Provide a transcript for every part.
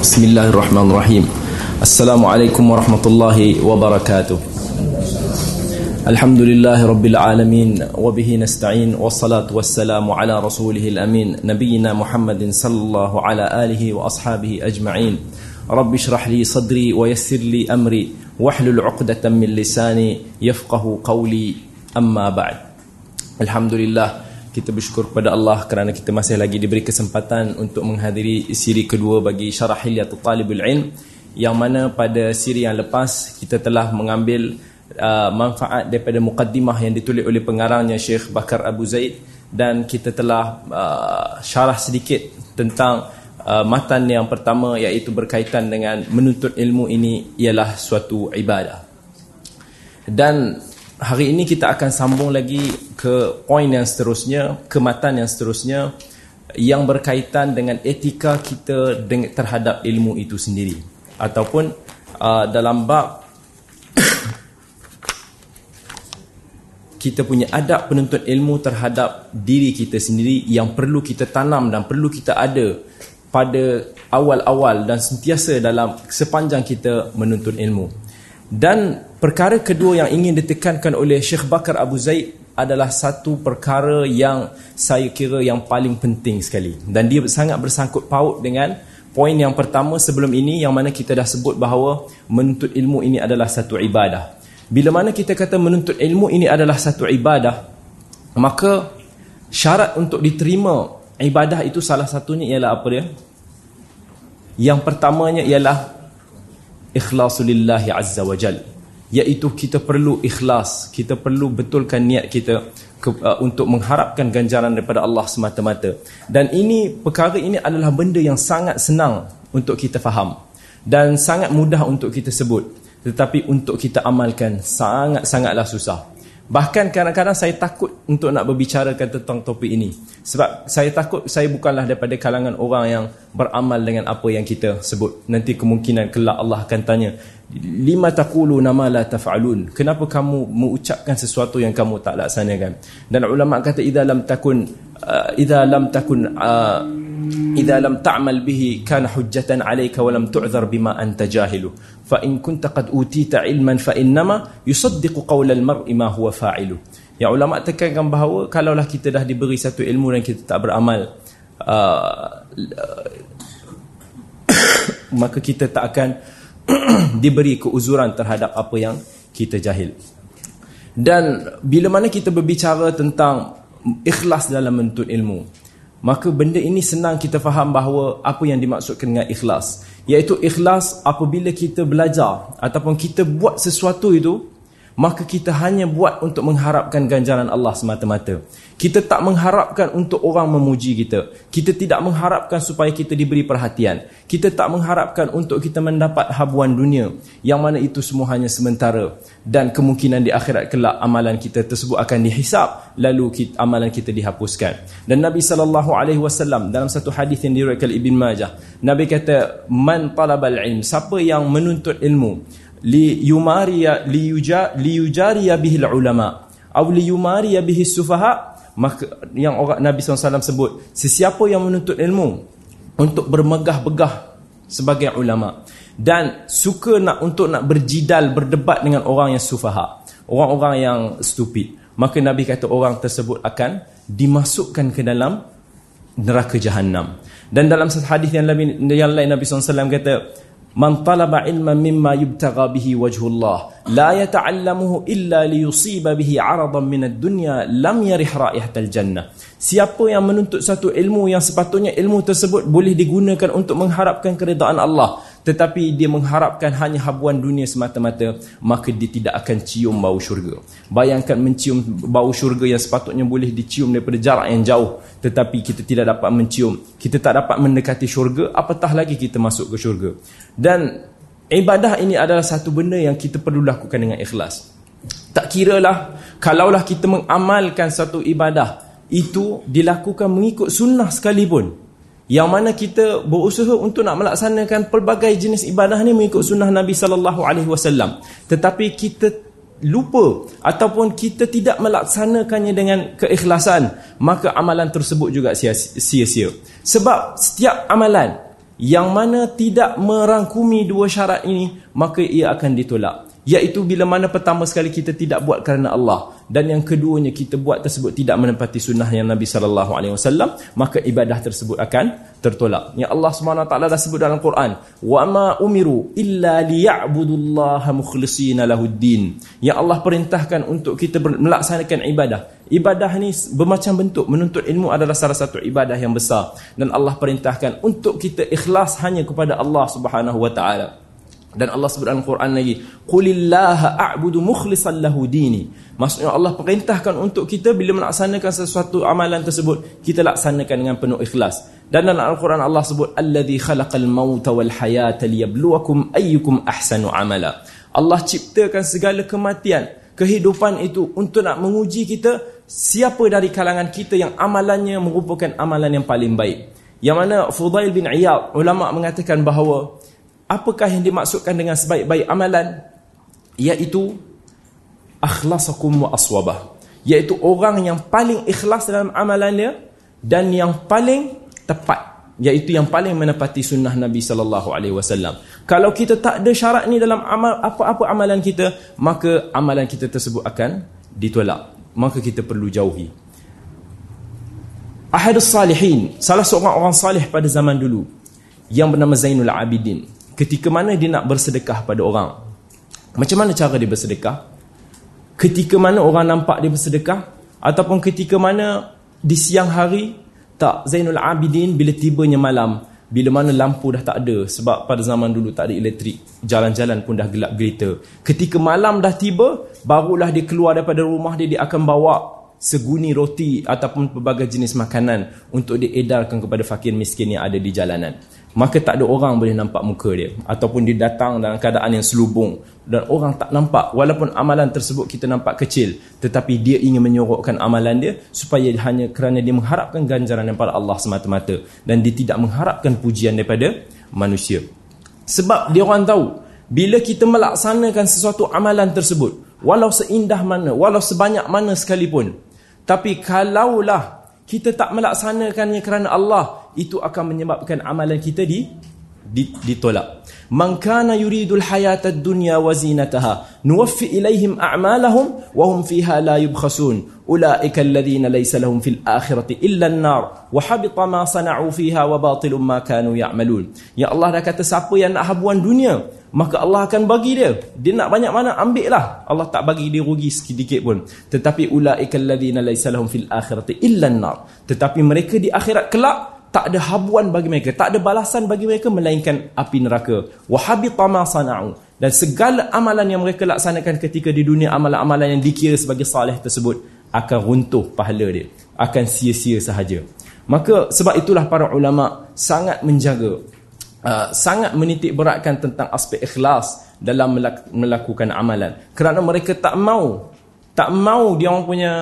بسم الله الرحمن الرحيم السلام عليكم ورحمة الله وبركاته الحمد لله رب العالمين وبه نستعين والصلاة والسلام على رسوله الأمين نبينا محمد صلى الله على آله وأصحابه أجمعين رب اشرح لي صدري ويسر لي أمري واحلل عقدة من لساني يفقه قولي أما بعد الحمد لله kita bersyukur kepada Allah kerana kita masih lagi diberi kesempatan untuk menghadiri siri kedua bagi Syarah Hilyatul Talibul Ilm yang mana pada siri yang lepas kita telah mengambil uh, manfaat daripada mukaddimah yang ditulis oleh pengarangnya Syekh Bakar Abu Zaid dan kita telah uh, syarah sedikit tentang uh, matan yang pertama iaitu berkaitan dengan menuntut ilmu ini ialah suatu ibadah. Dan hari ini kita akan sambung lagi ke poin yang seterusnya, ke matan yang seterusnya yang berkaitan dengan etika kita terhadap ilmu itu sendiri ataupun uh, dalam bab kita punya adab penuntut ilmu terhadap diri kita sendiri yang perlu kita tanam dan perlu kita ada pada awal-awal dan sentiasa dalam sepanjang kita menuntut ilmu. Dan perkara kedua yang ingin ditekankan oleh Syekh Bakar Abu Zaid adalah satu perkara yang saya kira yang paling penting sekali. Dan dia sangat bersangkut paut dengan poin yang pertama sebelum ini yang mana kita dah sebut bahawa menuntut ilmu ini adalah satu ibadah. Bila mana kita kata menuntut ilmu ini adalah satu ibadah, maka syarat untuk diterima ibadah itu salah satunya ialah apa dia? Yang pertamanya ialah ikhlasulillahi azza wa jal. Iaitu kita perlu ikhlas kita perlu betulkan niat kita ke, uh, untuk mengharapkan ganjaran daripada Allah semata-mata. Dan ini perkara ini adalah benda yang sangat senang untuk kita faham dan sangat mudah untuk kita sebut. Tetapi untuk kita amalkan sangat-sangatlah susah Bahkan kadang-kadang saya takut untuk nak berbicarakan tentang topik ini. Sebab saya takut saya bukanlah daripada kalangan orang yang beramal dengan apa yang kita sebut. Nanti kemungkinan kelak Allah akan tanya, lima taqulu nama la taf'alun? Kenapa kamu mengucapkan sesuatu yang kamu tak laksanakan? Dan ulama kata idza lam takun uh, idza lam takun uh, idza lam ta'mal bihi kana hujjatan 'alayka wa lam tu'dhar bima anta jahilu fa in kunta qad utita ilman fa innama yusaddiqu qawla al-mar'i ma huwa fa'ilu ya ulama tekankan bahawa kalaulah kita dah diberi satu ilmu dan kita tak beramal uh, maka kita tak akan diberi keuzuran terhadap apa yang kita jahil. Dan bila mana kita berbicara tentang ikhlas dalam menuntut ilmu maka benda ini senang kita faham bahawa apa yang dimaksudkan dengan ikhlas. Iaitu ikhlas apabila kita belajar ataupun kita buat sesuatu itu maka kita hanya buat untuk mengharapkan ganjaran Allah semata-mata. Kita tak mengharapkan untuk orang memuji kita. Kita tidak mengharapkan supaya kita diberi perhatian. Kita tak mengharapkan untuk kita mendapat habuan dunia yang mana itu semua hanya sementara. Dan kemungkinan di akhirat kelak amalan kita tersebut akan dihisap lalu kita, amalan kita dihapuskan. Dan Nabi saw dalam satu hadis yang diriwayatkan Ibn Majah Nabi kata man talabal ilm siapa yang menuntut ilmu li yumariya li yuja li yujariya bihi ulama atau li yumariya bihi sufaha maka yang orang Nabi SAW sebut sesiapa yang menuntut ilmu untuk bermegah-begah sebagai ulama. Dan suka nak untuk nak berjidal berdebat dengan orang yang sufaha orang-orang yang stupid. Maka Nabi kata orang tersebut akan dimasukkan ke dalam neraka jahanam dan dalam satu hadis yang lain Nabi SAW kata Man talaba ilman mimma yubtagha bihi wajhullah la yata'allamuhu illa liyusiba bihi 'aradan min ad-dunya lam yarih raihatal jannah. Siapa yang menuntut satu ilmu yang sepatutnya ilmu tersebut boleh digunakan untuk mengharapkan keridaan Allah tetapi dia mengharapkan hanya habuan dunia semata-mata maka dia tidak akan cium bau syurga. Bayangkan mencium bau syurga yang sepatutnya boleh dicium daripada jarak yang jauh tetapi kita tidak dapat mencium. Kita tak dapat mendekati syurga apatah lagi kita masuk ke syurga? Dan ibadah ini adalah satu benda yang kita perlu lakukan dengan ikhlas. Tak kiralah kalaulah kita mengamalkan satu ibadah itu dilakukan mengikut sunnah sekalipun yang mana kita berusaha untuk nak melaksanakan pelbagai jenis ibadah ni mengikut sunnah Nabi sallallahu alaihi wasallam. Tetapi kita lupa ataupun kita tidak melaksanakannya dengan keikhlasan maka amalan tersebut juga sia-sia. Sebab setiap amalan Yang mana tidak merangkumi dua syarat ini Maka ia akan ditolak Iaitu bila mana pertama sekali kita tidak buat kerana Allah dan yang keduanya kita buat tersebut tidak menepati sunnah yang Nabi sallallahu alaihi wasallam maka ibadah tersebut akan tertolak. Ya Allah Subhanahu taala dah sebut dalam Quran, "Wa ma umiru illa liya'budullaha mukhlishina lahuddin." Ya Allah perintahkan untuk kita melaksanakan ibadah. Ibadah ni bermacam bentuk. Menuntut ilmu adalah salah satu ibadah yang besar dan Allah perintahkan untuk kita ikhlas hanya kepada Allah Subhanahu wa taala. Dan Allah sebut dalam Quran lagi, "Qulillaha a'budu mukhlishan lahu dini." Maksudnya Allah perintahkan untuk kita bila melaksanakan sesuatu amalan tersebut, kita laksanakan dengan penuh ikhlas. Dan dalam Al-Quran Allah sebut, "Alladzi khalaqal mauta wal hayata liyabluwakum ayyukum ahsanu amala." Allah ciptakan segala kematian, kehidupan itu untuk nak menguji kita siapa dari kalangan kita yang amalannya merupakan amalan yang paling baik. Yang mana Fudail bin Iyad ulama mengatakan bahawa apakah yang dimaksudkan dengan sebaik-baik amalan? Iaitu akhlasakum wa aswabah. Iaitu orang yang paling ikhlas dalam amalannya dan yang paling tepat. Iaitu yang paling menepati sunnah Nabi sallallahu alaihi wasallam. Kalau kita tak ada syarat ni dalam amal apa-apa amalan kita maka amalan kita tersebut akan ditolak. Maka kita perlu jauhi. Ahadus salihin salah seorang orang salih pada zaman dulu. Yang bernama Zainul Abidin ketika mana dia nak bersedekah pada orang? Macam mana cara dia bersedekah? Ketika mana orang nampak dia bersedekah? Ataupun ketika mana di siang hari tak Zainul Abidin bila tibanya malam bila mana lampu dah tak ada sebab pada zaman dulu tak ada elektrik jalan-jalan pun dah gelap gelita ketika malam dah tiba barulah dia keluar daripada rumah dia dia akan bawa seguni roti ataupun pelbagai jenis makanan untuk diedarkan kepada fakir miskin yang ada di jalanan maka tak ada orang boleh nampak muka dia. Ataupun dia datang dalam keadaan yang selubung. Dan orang tak nampak. Walaupun amalan tersebut kita nampak kecil. Tetapi dia ingin menyorokkan amalan dia. Supaya hanya kerana dia mengharapkan ganjaran daripada Allah semata-mata. Dan dia tidak mengharapkan pujian daripada manusia. Sebab dia orang tahu bila kita melaksanakan sesuatu amalan tersebut walau seindah mana walau sebanyak mana sekalipun tapi kalaulah kita tak melaksanakannya kerana Allah itu akan menyebabkan amalan kita di ditolak. Man kana yuridul hayatad dunya wa zinataha nuwaffi ilaihim a'malahum wa hum fiha la yubkhasun. Ulaika alladhina laysa lahum fil akhirati illa an-nar wa habita ma sana'u fiha wa batilun ma kanu ya'malun. Ya Allah dah kata siapa yang nak habuan dunia maka Allah akan bagi dia. Dia nak banyak mana ambil lah. Allah tak bagi dia rugi sedikit pun. Tetapi ulaika alladhina laysa lahum fil akhirati illa an-nar. Tetapi mereka di akhirat kelak tak ada habuan bagi mereka, tak ada balasan bagi mereka melainkan api neraka. Wahabita ma sana'u. Dan segala amalan yang mereka laksanakan ketika di dunia amalan-amalan yang dikira sebagai salih tersebut akan runtuh pahala dia, akan sia-sia sahaja. Maka sebab itulah para ulama sangat menjaga uh, sangat menitik beratkan tentang aspek ikhlas dalam melakukan amalan. Kerana mereka tak mau tak mau dia orang punya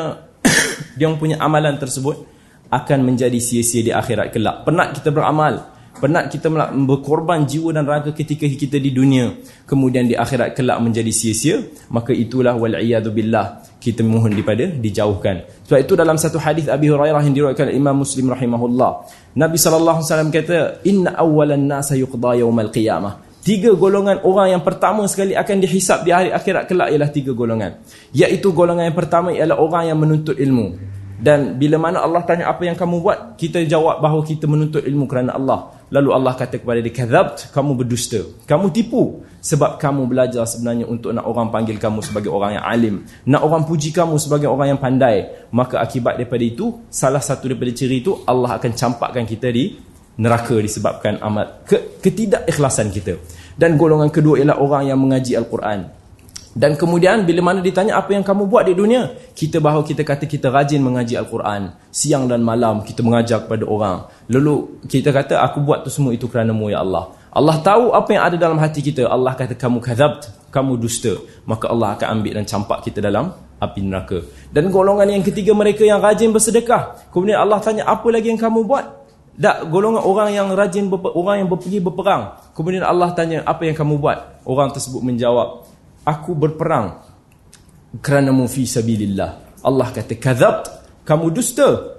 dia orang punya amalan tersebut akan menjadi sia-sia di akhirat kelak. Penat kita beramal, penat kita berkorban jiwa dan raga ketika kita di dunia, kemudian di akhirat kelak menjadi sia-sia, maka itulah wal iyadu billah kita mohon daripada dijauhkan. Sebab itu dalam satu hadis Abi Hurairah yang diriwayatkan Imam Muslim rahimahullah, Nabi sallallahu alaihi wasallam kata, "Inna awwalan nasa yuqda yaumal qiyamah." Tiga golongan orang yang pertama sekali akan dihisap di hari akhirat kelak ialah tiga golongan. Iaitu golongan yang pertama ialah orang yang menuntut ilmu. Dan bila mana Allah tanya apa yang kamu buat, kita jawab bahawa kita menuntut ilmu kerana Allah. Lalu Allah kata kepada dia, "Kadzabt, kamu berdusta. Kamu tipu sebab kamu belajar sebenarnya untuk nak orang panggil kamu sebagai orang yang alim, nak orang puji kamu sebagai orang yang pandai. Maka akibat daripada itu, salah satu daripada ciri itu Allah akan campakkan kita di neraka disebabkan amat ke ketidakikhlasan kita. Dan golongan kedua ialah orang yang mengaji Al-Quran. Dan kemudian bila mana ditanya apa yang kamu buat di dunia, kita bahawa kita kata kita rajin mengaji Al-Quran. Siang dan malam kita mengajar kepada orang. Lalu kita kata aku buat tu semua itu kerana-Mu ya Allah. Allah tahu apa yang ada dalam hati kita. Allah kata kamu kadzabt, kamu dusta. Maka Allah akan ambil dan campak kita dalam api neraka. Dan golongan yang ketiga mereka yang rajin bersedekah. Kemudian Allah tanya apa lagi yang kamu buat? Tak golongan orang yang rajin orang yang pergi berperang. Kemudian Allah tanya apa yang kamu buat? Orang tersebut menjawab, aku berperang kerana mu fi sabilillah. Allah kata kadzabt, kamu dusta.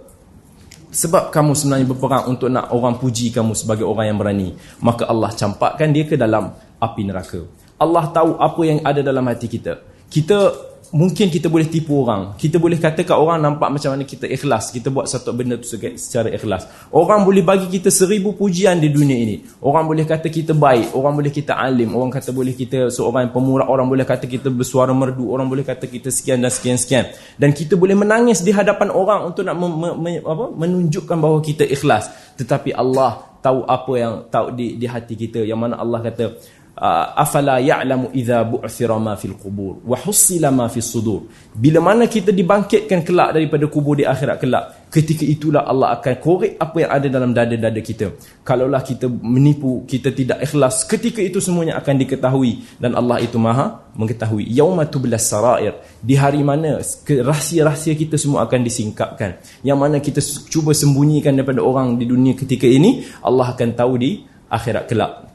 sebab kamu sebenarnya berperang untuk nak orang puji kamu sebagai orang yang berani maka Allah campakkan dia ke dalam api neraka Allah tahu apa yang ada dalam hati kita kita mungkin kita boleh tipu orang. Kita boleh kata kat orang nampak macam mana kita ikhlas. Kita buat satu benda tu secara ikhlas. Orang boleh bagi kita seribu pujian di dunia ini. Orang boleh kata kita baik. Orang boleh kita alim. Orang kata boleh kita seorang yang pemurah. Orang boleh kata kita bersuara merdu. Orang boleh kata kita sekian dan sekian sekian. Dan kita boleh menangis di hadapan orang untuk nak apa, menunjukkan bahawa kita ikhlas. Tetapi Allah tahu apa yang tahu di, di hati kita. Yang mana Allah kata afala ya'lamu idza bu'thira ma fil qubur wa husila ma fis sudur. Bila mana kita dibangkitkan kelak daripada kubur di akhirat kelak ketika itulah Allah akan korek apa yang ada dalam dada-dada kita. Kalaulah kita menipu kita tidak ikhlas ketika itu semuanya akan diketahui dan Allah itu maha mengetahui. Yauma tublas sarair di hari mana rahsia-rahsia kita semua akan disingkapkan. Yang mana kita cuba sembunyikan daripada orang di dunia ketika ini Allah akan tahu di akhirat kelak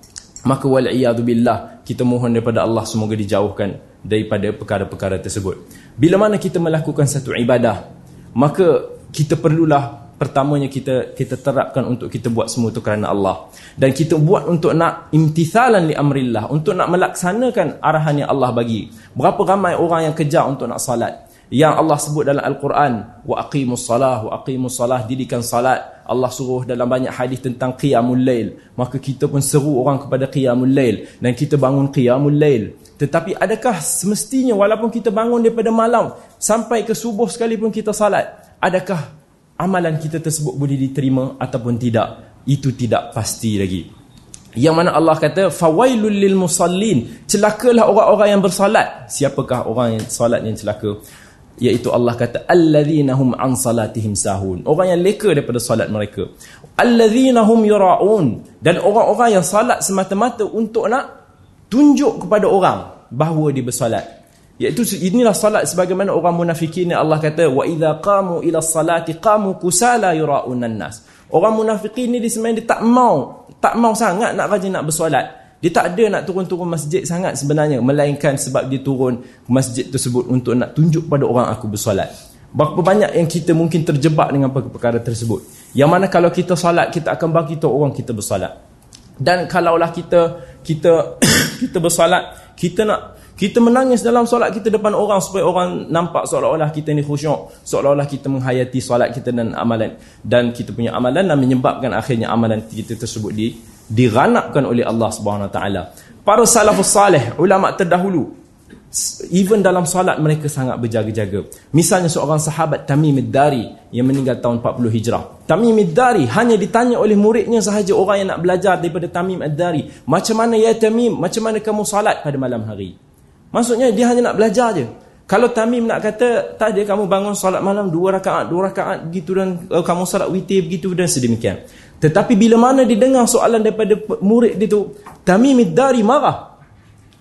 maka wal billah kita mohon daripada Allah semoga dijauhkan daripada perkara-perkara tersebut. Bila mana kita melakukan satu ibadah maka kita perlulah pertamanya kita kita terapkan untuk kita buat semua itu kerana Allah. Dan kita buat untuk nak imtithalan li amrillah untuk nak melaksanakan arahan yang Allah bagi. Berapa ramai orang yang kejar untuk nak salat? Yang Allah sebut dalam Al-Quran wa aqimus salah wa aqimus salah didikan salat Allah suruh dalam banyak hadis tentang qiyamul lail. Maka kita pun seru orang kepada qiyamul lail dan kita bangun qiyamul lail. Tetapi adakah semestinya walaupun kita bangun daripada malam sampai ke subuh sekalipun kita salat adakah amalan kita tersebut boleh diterima ataupun tidak? Itu tidak pasti lagi. Yang mana Allah kata fawailul lil musallin. Celakalah orang-orang yang bersalat. Siapakah orang yang salat yang celaka iaitu Allah kata alladzina hum an salatihim sahun. Orang yang leka daripada solat mereka. Alladzina hum yuraun. Dan orang-orang yang salat semata-mata untuk nak tunjuk kepada orang bahawa dia bersolat iaitu inilah solat sebagaimana orang munafikin Allah kata wa idza qamu ila salati qamu kusala yuraunan nas. Orang munafikin ni dia sebenarnya dia tak mau tak mau sangat nak rajin nak bersolat dia tak ada nak turun-turun masjid sangat sebenarnya Melainkan sebab dia turun masjid tersebut Untuk nak tunjuk pada orang aku bersolat. Berapa banyak yang kita mungkin terjebak dengan perkara tersebut. Yang mana kalau kita solat Kita akan bagi tahu orang kita bersolat. Dan kalaulah kita Kita kita bersolat Kita nak kita menangis dalam solat kita depan orang supaya orang nampak seolah-olah kita ni khusyuk seolah-olah kita menghayati solat kita dan amalan. Dan kita punya amalan dan menyebabkan akhirnya amalan kita tersebut di diranapkan oleh Allah Subhanahu taala. Para salafus salih, ulama terdahulu, even dalam solat mereka sangat berjaga-jaga. Misalnya seorang sahabat Tamim Ad-Dari yang meninggal tahun 40 Hijrah. Tamim Ad-Dari hanya ditanya oleh muridnya sahaja orang yang nak belajar daripada Tamim Ad-Dari, "Macam mana ya Tamim? Macam mana kamu solat pada malam hari?" Maksudnya dia hanya nak belajar je. Kalau Tamim nak kata, tak ada kamu bangun solat malam dua rakaat, dua rakaat begitu dan uh, kamu solat witir begitu dan sedemikian. Tetapi bila mana didengar soalan daripada murid dia tu, Tamim dari marah.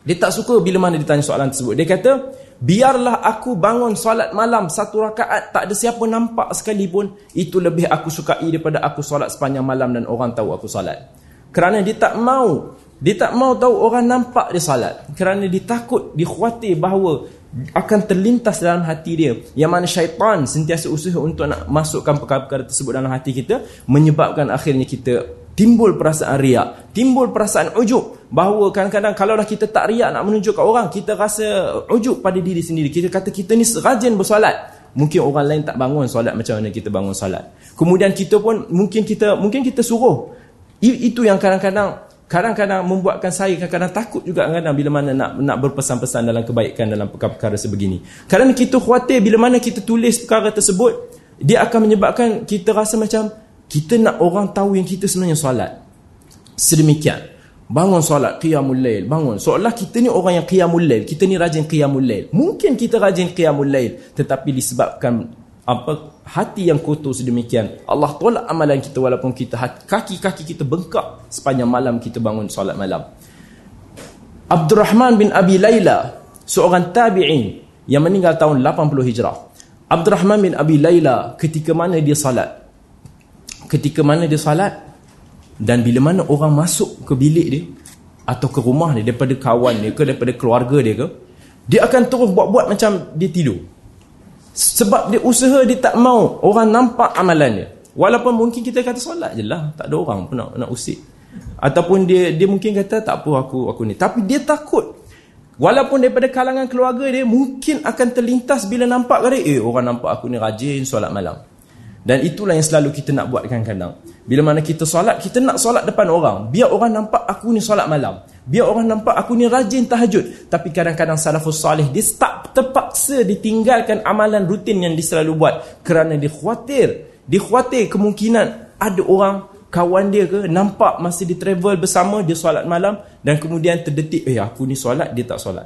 Dia tak suka bila mana ditanya soalan tersebut. Dia kata, biarlah aku bangun solat malam satu rakaat, tak ada siapa nampak sekalipun, itu lebih aku sukai daripada aku solat sepanjang malam dan orang tahu aku solat. Kerana dia tak mau, dia tak mau tahu orang nampak dia solat. Kerana dia takut, dia khawatir bahawa akan terlintas dalam hati dia. Yang mana syaitan sentiasa usaha untuk nak masukkan perkara-perkara tersebut dalam hati kita menyebabkan akhirnya kita timbul perasaan riak timbul perasaan ujub bahawa kadang-kadang kalau dah kita tak riak nak menunjukkan orang kita rasa ujub pada diri sendiri. Kita kata kita ni rajin bersolat. Mungkin orang lain tak bangun solat macam mana kita bangun solat. Kemudian kita pun mungkin kita mungkin kita suruh. Itu yang kadang-kadang kadang-kadang membuatkan saya kadang-kadang takut juga kadang bila mana nak nak berpesan-pesan dalam kebaikan dalam perkara-perkara sebegini. Kadang kita khawatir bila mana kita tulis perkara tersebut, dia akan menyebabkan kita rasa macam kita nak orang tahu yang kita sebenarnya solat. Sedemikian. Bangun solat, qiyamul lail, bangun. Seolah kita ni orang yang qiyamul lail, kita ni rajin qiyamul lail. Mungkin kita rajin qiyamul lail, tetapi disebabkan apa hati yang kotor sedemikian Allah tolak amalan kita walaupun kita kaki-kaki kita bengkak sepanjang malam kita bangun solat malam Abdul Rahman bin Abi Layla seorang tabi'in yang meninggal tahun 80 Hijrah Abdul Rahman bin Abi Layla ketika mana dia salat ketika mana dia salat dan bila mana orang masuk ke bilik dia atau ke rumah dia daripada kawan dia ke daripada keluarga dia ke dia akan terus buat-buat macam dia tidur sebab dia usaha dia tak mau orang nampak amalan dia. Walaupun mungkin kita kata solat je lah. Tak ada orang pun nak, nak usik. Ataupun dia dia mungkin kata tak apa aku aku ni. Tapi dia takut. Walaupun daripada kalangan keluarga dia mungkin akan terlintas bila nampak kata eh orang nampak aku ni rajin solat malam. Dan itulah yang selalu kita nak buat kadang-kadang. Bila mana kita solat, kita nak solat depan orang. Biar orang nampak aku ni solat malam. Biar orang nampak aku ni rajin tahajud. Tapi kadang-kadang salafus salih dia tak terpaksa ditinggalkan amalan rutin yang dia selalu buat. Kerana dia khawatir. Dia khawatir kemungkinan ada orang kawan dia ke nampak masa dia travel bersama dia solat malam dan kemudian terdetik eh aku ni solat dia tak solat.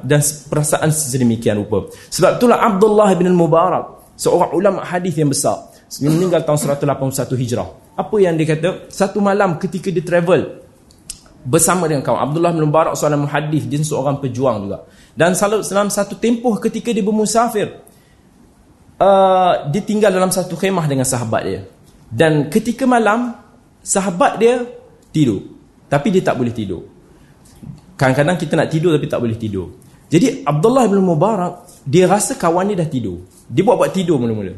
Dan perasaan sedemikian rupa. Sebab itulah Abdullah bin Mubarak seorang ulama hadis yang besar meninggal tahun 181 Hijrah. Apa yang dia kata? Satu malam ketika dia travel bersama dengan kawan Abdullah bin Mubarak seorang muhadis dia seorang pejuang juga. Dan dalam satu tempoh ketika dia bermusafir uh, dia tinggal dalam satu khemah dengan sahabat dia. Dan ketika malam sahabat dia tidur tapi dia tak boleh tidur. Kadang-kadang kita nak tidur tapi tak boleh tidur. Jadi Abdullah bin Mubarak dia rasa kawan dia dah tidur. Dia buat-buat tidur mula-mula.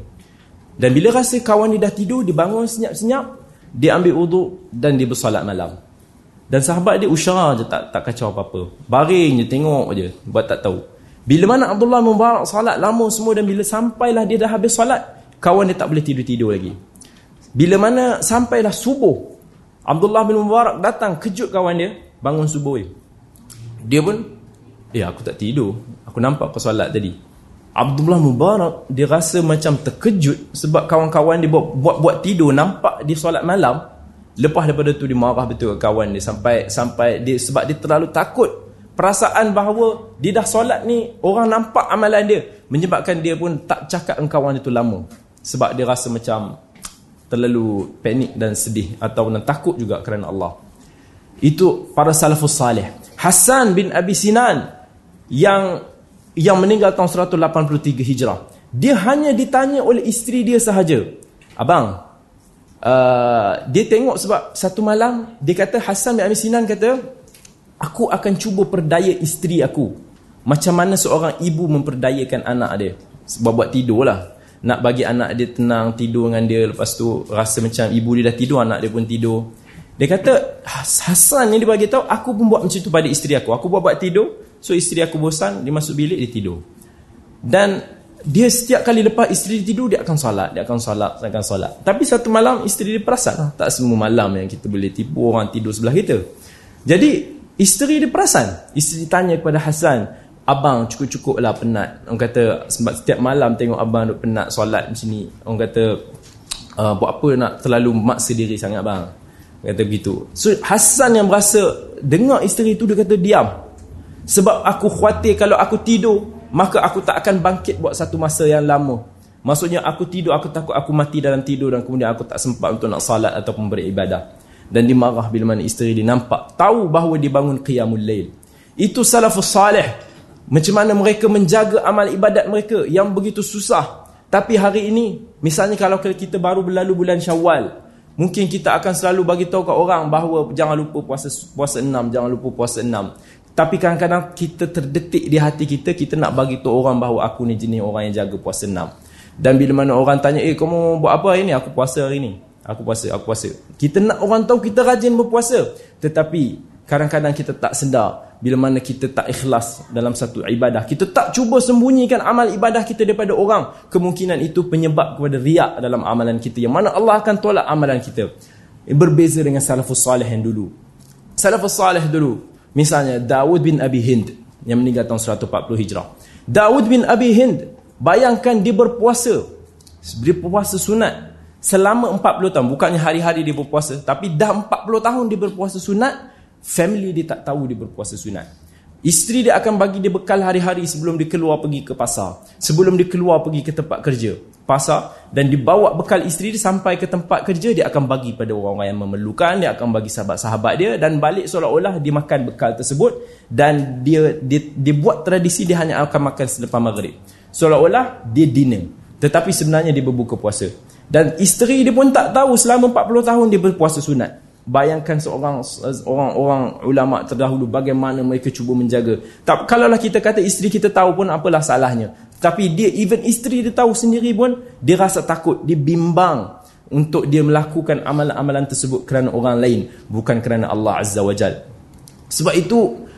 Dan bila rasa kawan dia dah tidur dia bangun senyap-senyap dia ambil uduk dan dia bersolat malam. Dan sahabat dia usyara je tak, tak kacau apa-apa. Baring je tengok je buat tak tahu. Bila mana Abdullah bin Mubarak solat lama semua dan bila sampailah dia dah habis solat kawan dia tak boleh tidur-tidur lagi bila mana sampailah subuh, Abdullah bin Mubarak datang kejut kawan dia, bangun subuh dia. Dia pun, eh aku tak tidur. Aku nampak kau solat tadi. Abdullah Mubarak dia rasa macam terkejut sebab kawan-kawan dia buat-buat tidur nampak dia solat malam lepas daripada tu dia marah betul ke kawan dia sampai sampai dia sebab dia terlalu takut perasaan bahawa dia dah solat ni orang nampak amalan dia menyebabkan dia pun tak cakap dengan kawan itu lama sebab dia rasa macam terlalu panik dan sedih atau takut juga kerana Allah. Itu para salafus salih. Hasan bin Abi Sinan yang yang meninggal tahun 183 Hijrah. Dia hanya ditanya oleh isteri dia sahaja. Abang, uh, dia tengok sebab satu malam dia kata Hasan bin Abi Sinan kata, aku akan cuba perdaya isteri aku. Macam mana seorang ibu memperdayakan anak dia. Sebab buat tidur lah nak bagi anak dia tenang tidur dengan dia. Lepas tu rasa macam ibu dia dah tidur anak dia pun tidur. Dia kata Hasan ni dia bagi tahu aku pun buat macam tu pada isteri aku. Aku buat-buat tidur so isteri aku bosan dia masuk bilik dia tidur. Dan dia setiap kali lepas isteri dia tidur dia akan solat dia akan solat dia akan solat. Tapi satu malam isteri dia perasan lah, tak semua malam yang kita boleh tipu orang tidur sebelah kita. Jadi isteri dia perasan. Isteri tanya kepada Hasan abang cukup-cukup lah penat. Orang kata sebab setiap malam tengok abang duk penat solat macam ni orang kata uh, buat apa nak terlalu maksa diri sangat bang kata begitu. So Hasan yang berasa dengar isteri tu dia kata diam. Sebab aku khawatir kalau aku tidur maka aku tak akan bangkit buat satu masa yang lama. Maksudnya aku tidur aku takut aku mati dalam tidur dan kemudian aku tak sempat untuk nak salat ataupun beribadah. Dan dia marah bila mana isteri dia nampak tahu bahawa dia bangun qiyamul lail. Itu salafus salih macam mana mereka menjaga amal ibadat mereka yang begitu susah. Tapi hari ini, misalnya kalau kita baru berlalu bulan syawal, mungkin kita akan selalu bagi tahu ke orang bahawa jangan lupa puasa puasa enam, jangan lupa puasa enam. Tapi kadang-kadang kita terdetik di hati kita, kita nak bagi tahu orang bahawa aku ni jenis orang yang jaga puasa enam. Dan bila mana orang tanya, eh kamu buat apa hari ni? Aku puasa hari ni. Aku puasa, aku puasa. Kita nak orang tahu kita rajin berpuasa. Tetapi kadang-kadang kita tak sedar bila mana kita tak ikhlas dalam satu ibadah. Kita tak cuba sembunyikan amal ibadah kita daripada orang. Kemungkinan itu penyebab kepada riak dalam amalan kita. Yang mana Allah akan tolak amalan kita. Berbeza dengan salafus salih yang dulu. Salafus salih dulu. Misalnya Dawud bin Abi Hind yang meninggal tahun 140 Hijrah. Dawud bin Abi Hind bayangkan dia berpuasa. Dia berpuasa sunat selama 40 tahun. Bukannya hari-hari dia berpuasa tapi dah 40 tahun dia berpuasa sunat family dia tak tahu dia berpuasa sunat. Isteri dia akan bagi dia bekal hari-hari sebelum dia keluar pergi ke pasar. Sebelum dia keluar pergi ke tempat kerja. Pasar. Dan dibawa bekal isteri dia sampai ke tempat kerja. Dia akan bagi pada orang-orang yang memerlukan. Dia akan bagi sahabat-sahabat dia. Dan balik seolah-olah dia makan bekal tersebut. Dan dia, dia dia buat tradisi dia hanya akan makan selepas maghrib. Seolah-olah dia dinner. Tetapi sebenarnya dia berbuka puasa. Dan isteri dia pun tak tahu selama 40 tahun dia berpuasa sunat. Bayangkan seorang orang-orang ulama terdahulu bagaimana mereka cuba menjaga. Tak kalaulah kita kata isteri kita tahu pun apalah salahnya. Tapi dia even isteri dia tahu sendiri pun dia rasa takut, dia bimbang. untuk dia melakukan amalan-amalan tersebut kerana orang lain bukan kerana Allah Azza wa Jal sebab itu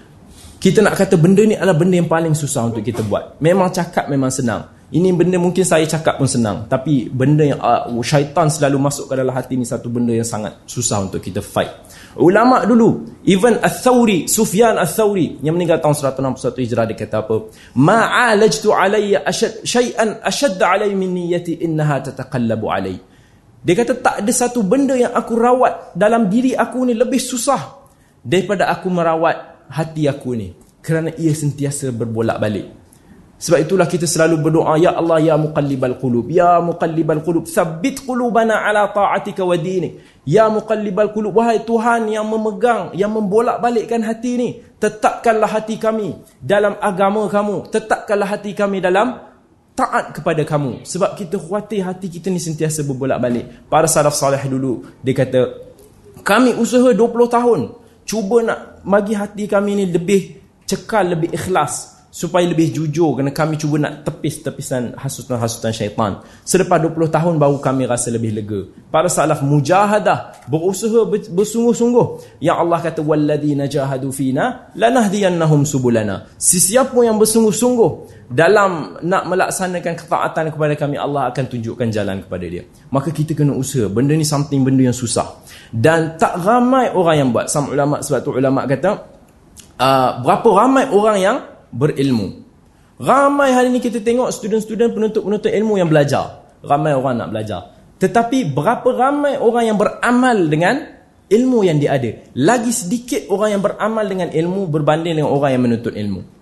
kita nak kata benda ni adalah benda yang paling susah untuk kita buat memang cakap memang senang ini benda mungkin saya cakap pun senang Tapi benda yang uh, syaitan selalu masuk ke dalam hati ni Satu benda yang sangat susah untuk kita fight. Ulama dulu Even Al-Thawri Sufyan Al-Thawri Yang meninggal tahun 161 Hijrah Dia kata apa? Ma'alajtu alaiya ashad, Syai'an ashadda alai min niyati Innaha tatakallabu alai Dia kata tak ada satu benda yang aku rawat Dalam diri aku ni lebih susah Daripada aku merawat hati aku ni. Kerana ia sentiasa berbolak balik sebab itulah kita selalu berdoa ya Allah ya muqallibal qulub ya muqallibal qulub tsabbit qulubana ala ta'atika wa dinik. Ya muqallibal qulub wahai Tuhan yang memegang yang membolak-balikkan hati ni tetapkanlah hati kami dalam agama kamu tetapkanlah hati kami dalam taat kepada kamu. Sebab kita khuatir hati kita ni sentiasa berbolak-balik. Para salaf salih dulu dia kata kami usaha 20 tahun cuba nak bagi hati kami ni lebih cekal lebih ikhlas supaya lebih jujur kerana kami cuba nak tepis tepisan hasutan-hasutan syaitan. Selepas 20 tahun baru kami rasa lebih lega. Para salaf mujahadah, berusaha bersungguh-sungguh. Yang Allah kata walladzina jahadu fina lanahdiyannahum subulana. Sesiapa yang bersungguh-sungguh dalam nak melaksanakan ketaatan kepada kami Allah akan tunjukkan jalan kepada dia. Maka kita kena usaha. Benda ni something benda yang susah. Dan tak ramai orang yang buat. Sama ulama sebab tu ulama kata uh, berapa ramai orang yang berilmu. Ramai hari ini kita tengok student-student penuntut-penuntut ilmu yang belajar. Ramai orang nak belajar. Tetapi berapa ramai orang yang beramal dengan ilmu yang dia ada. Lagi sedikit orang yang beramal dengan ilmu berbanding dengan orang yang menuntut ilmu.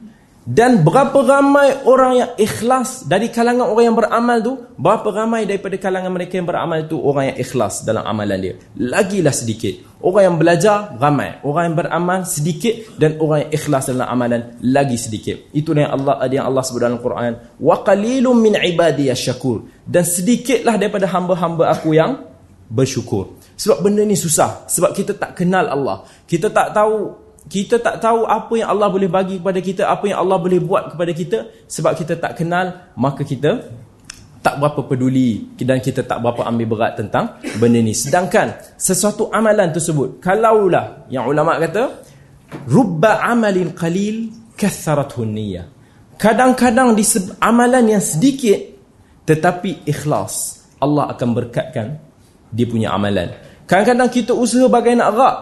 Dan berapa ramai orang yang ikhlas dari kalangan orang yang beramal tu Berapa ramai daripada kalangan mereka yang beramal tu Orang yang ikhlas dalam amalan dia? Lagilah sedikit. Orang yang belajar ramai. Orang yang beramal sedikit. Dan orang yang ikhlas dalam amalan lagi sedikit. Itu yang Allah yang Allah sebut dalam Quran. Qalilum min ibadiyah syakur. Dan sedikitlah daripada hamba-hamba aku yang bersyukur. Sebab benda ni susah. Sebab kita tak kenal Allah. Kita tak tahu kita tak tahu apa yang Allah boleh bagi kepada kita, apa yang Allah boleh buat kepada kita sebab kita tak kenal, maka kita tak berapa peduli dan kita tak berapa ambil berat tentang benda ni. Sedangkan sesuatu amalan tersebut, kalaulah yang ulama kata rubba amalin qalil katharathu niyyah. Kadang-kadang di amalan yang sedikit tetapi ikhlas, Allah akan berkatkan dia punya amalan. Kadang-kadang kita usaha bagai nak rak,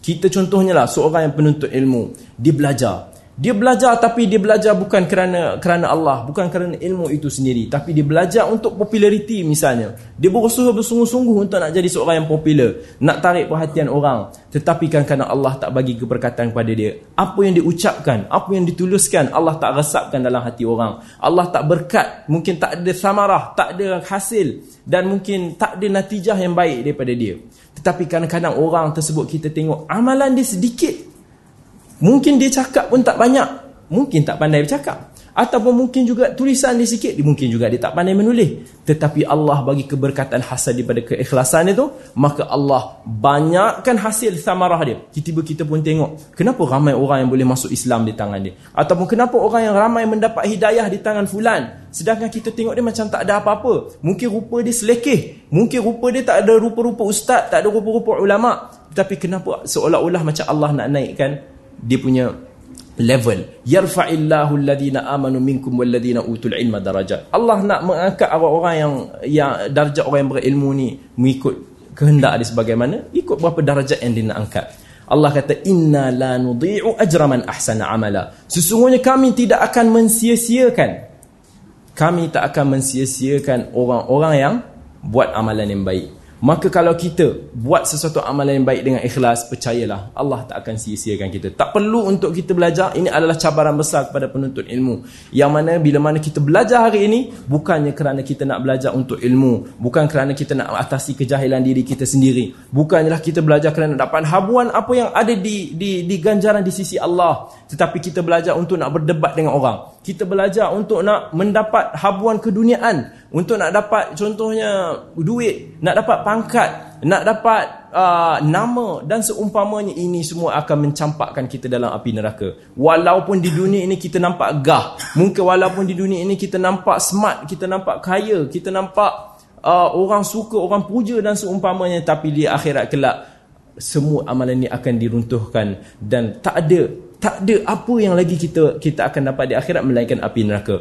kita contohnya lah seorang yang penuntut ilmu, dia belajar. Dia belajar tapi dia belajar bukan kerana kerana Allah, bukan kerana ilmu itu sendiri, tapi dia belajar untuk populariti misalnya. Dia berusaha bersungguh-sungguh untuk nak jadi seorang yang popular, nak tarik perhatian orang, tetapi kan kerana Allah tak bagi keberkatan kepada dia. Apa yang diucapkan, apa yang dituliskan, Allah tak resapkan dalam hati orang. Allah tak berkat, mungkin tak ada samarah, tak ada hasil dan mungkin tak ada natijah yang baik daripada dia. Tetapi kadang-kadang orang tersebut kita tengok amalan dia sedikit. Mungkin dia cakap pun tak banyak. Mungkin tak pandai bercakap. Ataupun mungkin juga tulisan dia sikit. Mungkin juga dia tak pandai menulis. Tetapi Allah bagi keberkatan hasil daripada keikhlasan itu. Maka Allah banyakkan hasil samarah dia. Tiba-tiba kita pun tengok. Kenapa ramai orang yang boleh masuk Islam di tangan dia. Ataupun kenapa orang yang ramai mendapat hidayah di tangan fulan. Sedangkan kita tengok dia macam tak ada apa-apa. Mungkin rupa dia selekeh. Mungkin rupa dia tak ada rupa-rupa ustaz. Tak ada rupa-rupa ulama. Tapi kenapa seolah-olah macam Allah nak naikkan dia punya level. Yarfa'illahu alladhina amanu minkum walladhina utul ilma darajat Allah nak mengangkat orang-orang yang yang darjat orang yang berilmu ni mengikut kehendak dia sebagaimana ikut berapa darjat yang dia nak angkat. Allah kata inna la nudhi'u ajra man ahsana amala. Sesungguhnya kami tidak akan mensia-siakan. Kami tak akan mensia-siakan orang-orang yang buat amalan yang baik Maka kalau kita buat sesuatu amalan yang baik dengan ikhlas, percayalah Allah tak akan sia-siakan kita. Tak perlu untuk kita belajar, ini adalah cabaran besar kepada penuntut ilmu. Yang mana bila mana kita belajar hari ini, bukannya kerana kita nak belajar untuk ilmu. Bukan kerana kita nak atasi kejahilan diri kita sendiri. Bukanlah kita belajar kerana dapat habuan apa yang ada di, di, di ganjaran di sisi Allah. Tetapi kita belajar untuk nak berdebat dengan orang. Kita belajar untuk nak mendapat habuan keduniaan untuk nak dapat contohnya duit, nak dapat pangkat, nak dapat uh, nama dan seumpamanya ini semua akan mencampakkan kita dalam api neraka. Walaupun di dunia ini kita nampak gah, mungkin walaupun di dunia ini kita nampak smart, kita nampak kaya, kita nampak uh, orang suka, orang puja dan seumpamanya tapi di akhirat kelak semua amalan ini akan diruntuhkan dan tak ada tak ada apa yang lagi kita kita akan dapat di akhirat melainkan api neraka.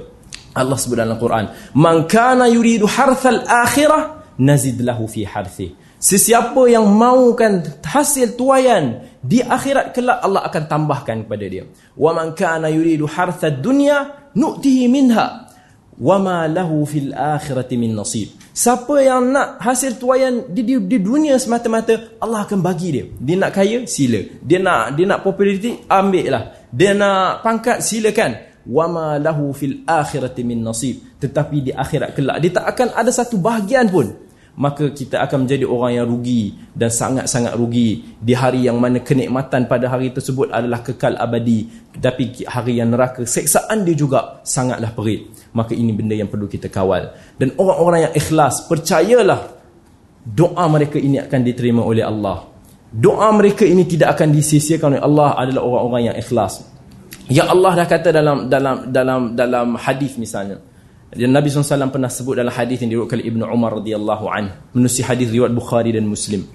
Allah sebut dalam Quran, "Man kana yuridu harthal akhirah nazid lahu fi harthi." Sesiapa yang maukan hasil tuaian di akhirat kelak Allah akan tambahkan kepada dia. "Wa man kana yuridu harthad dunya nu'tihi minha wa ma lahu fil akhirati min nasib." Siapa yang nak hasil tuaian di, di, di dunia semata-mata Allah akan bagi dia. Dia nak kaya, sila. Dia nak dia nak populariti, ambil lah. Dia nak pangkat, silakan. Ma lahu fil akhirati min nasib. Tetapi di akhirat kelak dia tak akan ada satu bahagian pun maka kita akan menjadi orang yang rugi dan sangat-sangat rugi di hari yang mana kenikmatan pada hari tersebut adalah kekal abadi. Tapi hari yang neraka seksaan dia juga sangatlah perit. Maka ini benda yang perlu kita kawal. Dan orang-orang yang ikhlas percayalah doa mereka ini akan diterima oleh Allah. Doa mereka ini tidak akan disisiakan oleh Allah adalah orang-orang yang ikhlas. Ya Allah dah kata dalam dalam dalam dalam hadis misalnya dan Nabi SAW pernah sebut dalam hadis yang diriwayatkan Ibnu Umar radhiyallahu anhu, menusi hadis riwayat Bukhari dan Muslim.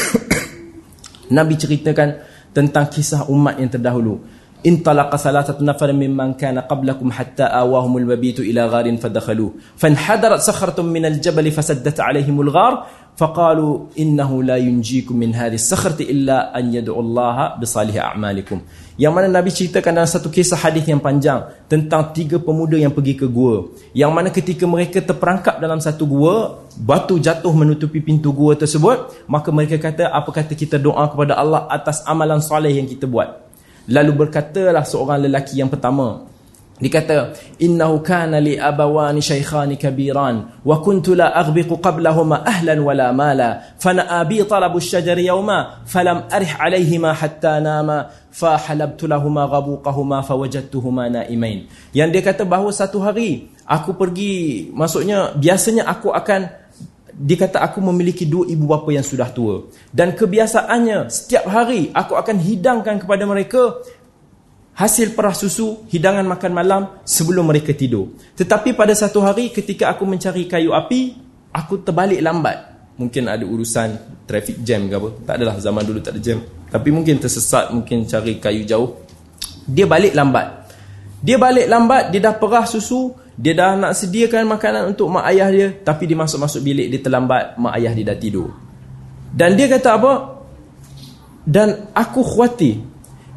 Nabi ceritakan tentang kisah umat yang terdahulu. Intalaqa salasatu nafar mimman kana qablakum hatta awahumul mabitu ila gharin fadakhalu. Fanhadarat sakhratun minal jabal fasaddat alaihimul ghar faqalu innahu la yunjikum min hadhihi sakhrati illa an yad'u Allah bi salih a'malikum. Yang mana Nabi ceritakan dalam satu kisah hadis yang panjang tentang tiga pemuda yang pergi ke gua. Yang mana ketika mereka terperangkap dalam satu gua, batu jatuh menutupi pintu gua tersebut, maka mereka kata, apa kata kita doa kepada Allah atas amalan soleh yang kita buat. Lalu berkatalah seorang lelaki yang pertama, dikata innahu kana li abawani shaykhani kabiran wa kuntu la aghbiqu qablahuma ahlan wala mala fana abi talabu ash-shajar yawma falam arih alayhima hatta nama fa halabtu lahumā ghabuqahumā fawajadtuhumā naimain. Yang dia kata bahawa satu hari aku pergi maksudnya biasanya aku akan dikata aku memiliki dua ibu bapa yang sudah tua dan kebiasaannya setiap hari aku akan hidangkan kepada mereka hasil perah susu, hidangan makan malam sebelum mereka tidur. Tetapi pada satu hari ketika aku mencari kayu api, aku terbalik lambat. Mungkin ada urusan traffic jam ke apa. Tak adalah zaman dulu tak ada jam. Tapi mungkin tersesat, mungkin cari kayu jauh. Dia balik lambat. Dia balik lambat, dia dah perah susu, dia dah nak sediakan makanan untuk mak ayah dia, tapi dia masuk-masuk bilik, dia terlambat, mak ayah dia dah tidur. Dan dia kata apa? Dan aku khawatir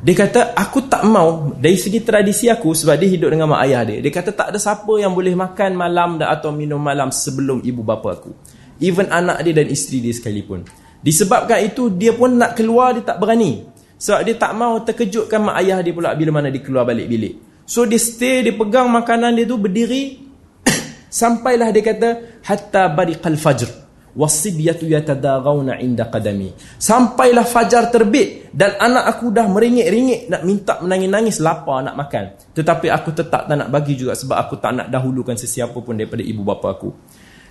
dia kata aku tak mau dari segi tradisi aku sebab dia hidup dengan mak ayah dia. Dia kata tak ada siapa yang boleh makan malam atau minum malam sebelum ibu bapa aku. Even anak dia dan isteri dia sekalipun. Disebabkan itu dia pun nak keluar dia tak berani. Sebab dia tak mau terkejutkan mak ayah dia pula bila mana dia keluar balik bilik. So dia stay dia pegang makanan dia tu berdiri sampailah dia kata hatta bariqal fajr wasibyatu yatadaghauna inda qadami. Sampailah fajar terbit dan anak aku dah meringik-ringik nak minta menangis-nangis lapar nak makan. Tetapi aku tetap tak nak bagi juga sebab aku tak nak dahulukan sesiapa pun daripada ibu bapa aku.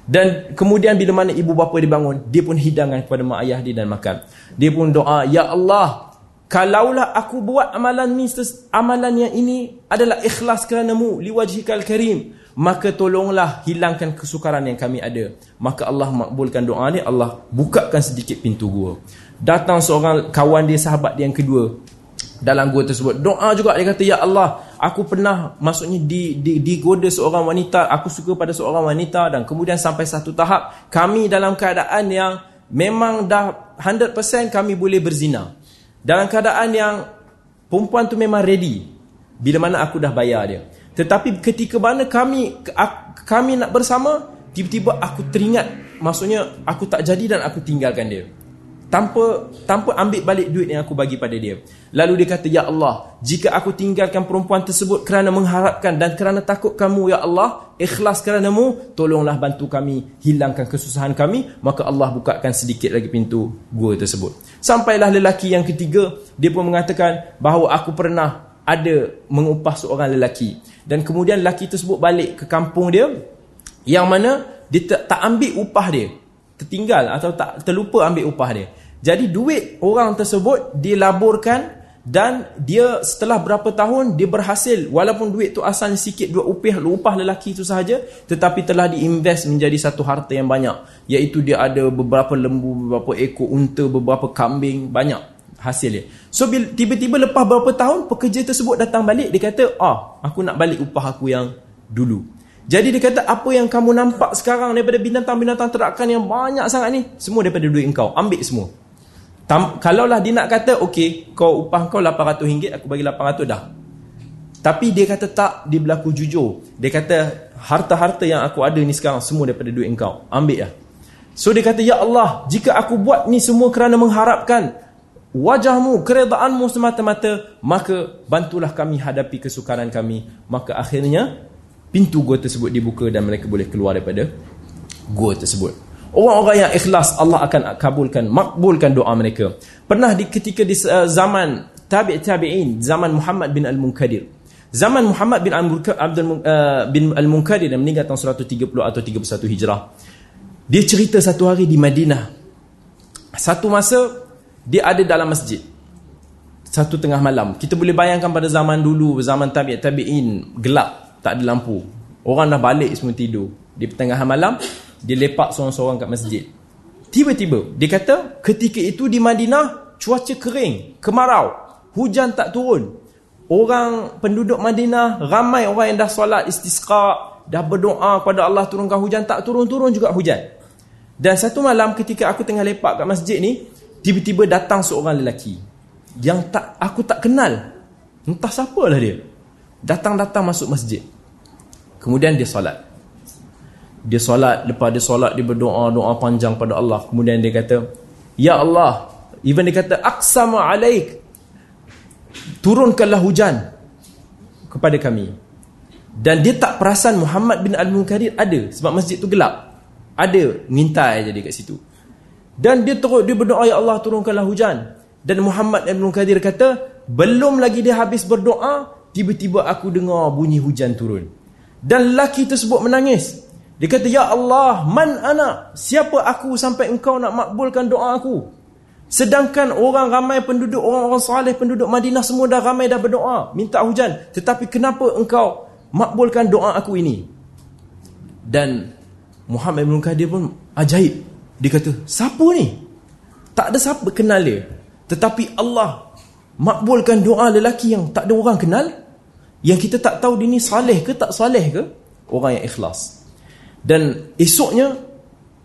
Dan kemudian bila mana ibu bapa dia bangun dia pun hidangan kepada mak ayah dia dan makan. Dia pun doa ya Allah kalaulah aku buat amalan ni amalan yang ini adalah ikhlas kerana-Mu liwajhikal karim maka tolonglah hilangkan kesukaran yang kami ada. Maka Allah makbulkan doa ni Allah bukakan sedikit pintu gua. Datang seorang kawan dia sahabat dia yang kedua dalam gua tersebut. Doa juga dia kata ya Allah aku pernah maksudnya di, di digoda seorang wanita aku suka pada seorang wanita dan kemudian sampai satu tahap kami dalam keadaan yang memang dah 100% kami boleh berzina dalam keadaan yang perempuan tu memang ready bila mana aku dah bayar dia tetapi ketika mana kami kami nak bersama, tiba-tiba aku teringat, maksudnya aku tak jadi dan aku tinggalkan dia. Tanpa tanpa ambil balik duit yang aku bagi pada dia. Lalu dia kata, Ya Allah, jika aku tinggalkan perempuan tersebut kerana mengharapkan dan kerana takut kamu, Ya Allah, ikhlas kerana-Mu, tolonglah bantu kami, hilangkan kesusahan kami, maka Allah bukakan sedikit lagi pintu gua tersebut. Sampailah lelaki yang ketiga, dia pun mengatakan bahawa aku pernah ada mengupah seorang lelaki dan kemudian lelaki tersebut balik ke kampung dia yang mana dia tak, ambil upah dia tertinggal atau tak terlupa ambil upah dia jadi duit orang tersebut dilaburkan dan dia setelah berapa tahun dia berhasil. Walaupun duit tu asalnya sikit dua upah upah lelaki itu sahaja tetapi telah diinvest menjadi satu harta yang banyak. Iaitu dia ada beberapa lembu beberapa ekor unta beberapa kambing banyak hasilnya. So tiba-tiba lepas berapa tahun pekerja tersebut datang balik. Dia kata ah aku nak balik upah aku yang dulu. Jadi dia kata apa yang kamu nampak sekarang daripada binatang-binatang terakan yang banyak sangat ni semua daripada duit engkau. Ambil semua Tam, kalaulah dia nak kata okey kau upah kau RM800 aku bagi 800 dah. Tapi dia kata tak dia berlaku jujur. Dia kata harta-harta yang aku ada ni sekarang semua daripada duit engkau. Ambil lah so dia kata ya Allah jika aku buat ni semua kerana mengharapkan wajahmu keredaanmu semata-mata maka bantulah kami hadapi kesukaran kami. Maka akhirnya pintu gua tersebut dibuka dan mereka boleh keluar daripada gua tersebut Orang-orang yang ikhlas Allah akan kabulkan, makbulkan doa mereka. Pernah di ketika di uh, zaman tabi' tabi'in, zaman Muhammad bin Al-Munkadir. Zaman Muhammad bin Abdul uh, bin Al-Munkadir yang meninggal tahun 130 atau 31 Hijrah. Dia cerita satu hari di Madinah. Satu masa dia ada dalam masjid. Satu tengah malam. Kita boleh bayangkan pada zaman dulu, zaman tabi' tabi'in, gelap, tak ada lampu. Orang dah balik semua tidur. Di pertengahan malam, dia lepak seorang-seorang kat masjid. Tiba-tiba, dia kata ketika itu di Madinah, cuaca kering, kemarau, hujan tak turun. Orang penduduk Madinah, ramai orang yang dah solat istisqa, dah berdoa kepada Allah turunkan hujan, tak turun-turun juga hujan. Dan satu malam ketika aku tengah lepak kat masjid ni, tiba-tiba datang seorang lelaki yang tak aku tak kenal. Entah siapalah dia. Datang-datang masuk masjid. Kemudian dia solat dia solat lepas dia solat dia berdoa doa panjang pada Allah. Kemudian dia kata ya Allah even dia kata aqsama alaik. Turunkanlah hujan kepada kami. Dan dia tak perasan Muhammad bin Al-Munkadir ada sebab masjid tu gelap. Ada ngintai jadi kat situ. Dan dia terus dia berdoa ya Allah turunkanlah hujan. Dan Muhammad bin Al-Munkadir kata belum lagi dia habis berdoa tiba-tiba aku dengar bunyi hujan turun. Dan lelaki tersebut menangis dia kata, Ya Allah, man anak? Siapa aku sampai engkau nak makbulkan doa aku? Sedangkan orang ramai penduduk, orang-orang salih penduduk Madinah semua dah ramai dah berdoa. Minta hujan. Tetapi kenapa engkau makbulkan doa aku ini? Dan Muhammad bin Qadir pun ajaib. Dia kata, siapa ni? Tak ada siapa kenal dia. Tetapi Allah makbulkan doa lelaki yang tak ada orang kenal. Yang kita tak tahu dia ni salih ke tak salih ke? Orang yang ikhlas. Dan esoknya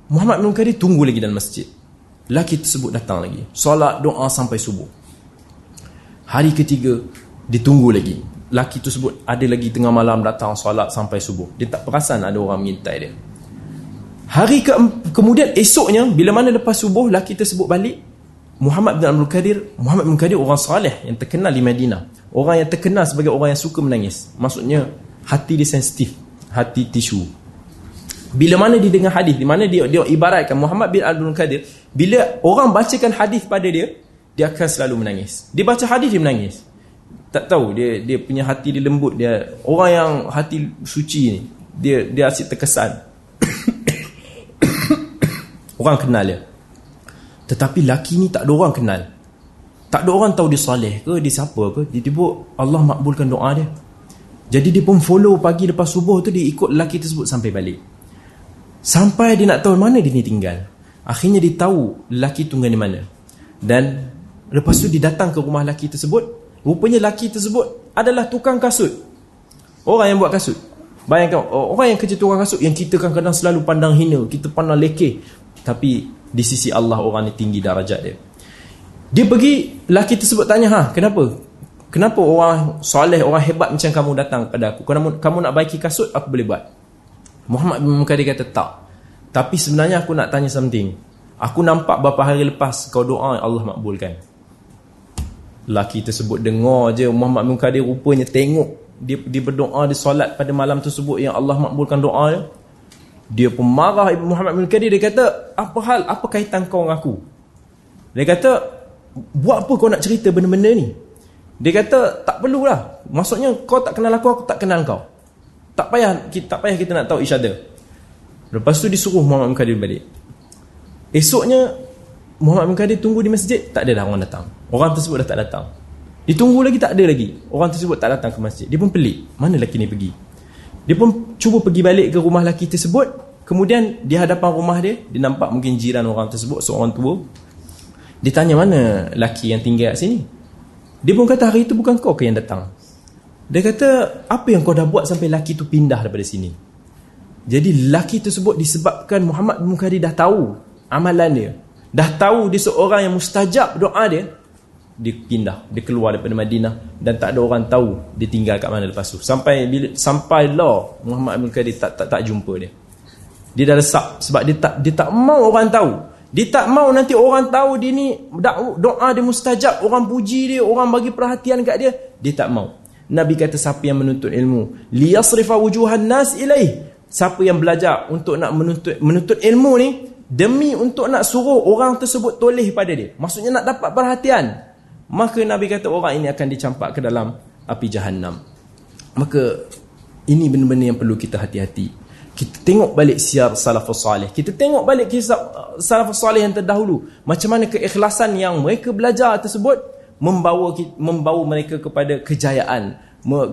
Muhammad bin Qadir tunggu lagi dalam masjid. Laki tersebut datang lagi. Solat doa sampai subuh. Hari ketiga ditunggu lagi. Laki tersebut ada lagi tengah malam datang solat sampai subuh. Dia tak perasan ada orang mengintai dia. Hari ke kemudian esoknya bila mana lepas subuh laki tersebut balik Muhammad bin Abdul Qadir Muhammad bin Qadir orang salih yang terkenal di Madinah. Orang yang terkenal sebagai orang yang suka menangis. Maksudnya hati dia sensitif, hati tisu. Bila mana dia dengar hadis, di mana dia dia ibaratkan Muhammad bin Abdul Qadir, bila orang bacakan hadis pada dia, dia akan selalu menangis. Dia baca hadis dia menangis. Tak tahu dia dia punya hati dia lembut dia orang yang hati suci ni dia dia asyik terkesan. orang kenal dia. Tetapi laki ni tak ada orang kenal. Tak ada orang tahu dia soleh ke, dia siapa ke. Dia tiba Allah makbulkan doa dia. Jadi dia pun follow pagi lepas subuh tu dia ikut lelaki tersebut sampai balik. Sampai dia nak tahu mana dia ni tinggal. Akhirnya dia tahu lelaki tunggal di mana. Dan lepas tu dia datang ke rumah lelaki tersebut. Rupanya lelaki tersebut adalah tukang kasut. Orang yang buat kasut. Bayangkan orang yang kerja tukang kasut yang kita kan kadang selalu pandang hina. Kita pandang lekeh. Tapi di sisi Allah orang ni tinggi darajat dia. Dia pergi, lelaki tersebut tanya, ha kenapa? Kenapa orang soleh, orang hebat macam kamu datang kepada aku? Kamu, kamu nak baiki kasut, aku boleh buat. Muhammad bin Mukadir kata tak. Tapi sebenarnya aku nak tanya something. Aku nampak beberapa hari lepas kau doa Allah makbulkan. Laki tersebut dengar je Muhammad bin Mukadir rupanya tengok. Dia, dia berdoa di solat pada malam tersebut yang Allah makbulkan doa dia. Dia pun marah Ibu Muhammad bin Mukadir dia kata apa hal? Apa kaitan kau dengan aku? Dia kata buat apa kau nak cerita benda-benda ni? Dia kata tak perlulah. Maksudnya kau tak kenal aku aku tak kenal kau tak payah kita tak payah kita nak tahu each other. Lepas tu disuruh Muhammad bin Qadir balik. Esoknya Muhammad bin Qadir tunggu di masjid, tak ada dah orang datang. Orang tersebut dah tak datang. Ditunggu lagi tak ada lagi. Orang tersebut tak datang ke masjid. Dia pun pelik. Mana lelaki ni pergi? Dia pun cuba pergi balik ke rumah lelaki tersebut. Kemudian di hadapan rumah dia, dia nampak mungkin jiran orang tersebut, seorang tua. Dia tanya mana lelaki yang tinggal kat sini? Dia pun kata hari itu bukan kau ke yang datang. Dia kata, apa yang kau dah buat sampai lelaki tu pindah daripada sini? Jadi lelaki tersebut disebabkan Muhammad bin Mukhari dah tahu amalan dia. Dah tahu dia seorang yang mustajab doa dia. Dia pindah, dia keluar daripada Madinah dan tak ada orang tahu dia tinggal kat mana lepas tu. Sampai bila sampai lah Muhammad bin Mukhari tak, tak tak jumpa dia. Dia dah resap sebab dia tak dia tak mau orang tahu. Dia tak mau nanti orang tahu dia ni doa dia mustajab, orang puji dia, orang bagi perhatian kat dia, dia tak mau. Nabi kata siapa yang menuntut ilmu, liyasrifa wujuhan nas ilaih. Siapa yang belajar untuk nak menuntut menuntut ilmu ni demi untuk nak suruh orang tersebut toleh pada dia. Maksudnya nak dapat perhatian. Maka nabi kata orang ini akan dicampak ke dalam api jahanam maka ini benda-benda yang perlu kita hati-hati. Kita tengok balik siar salafus salih. Kita tengok balik kisah uh, salafus salih yang terdahulu. Macam mana keikhlasan yang mereka belajar tersebut membawa membawa mereka kepada kejayaan.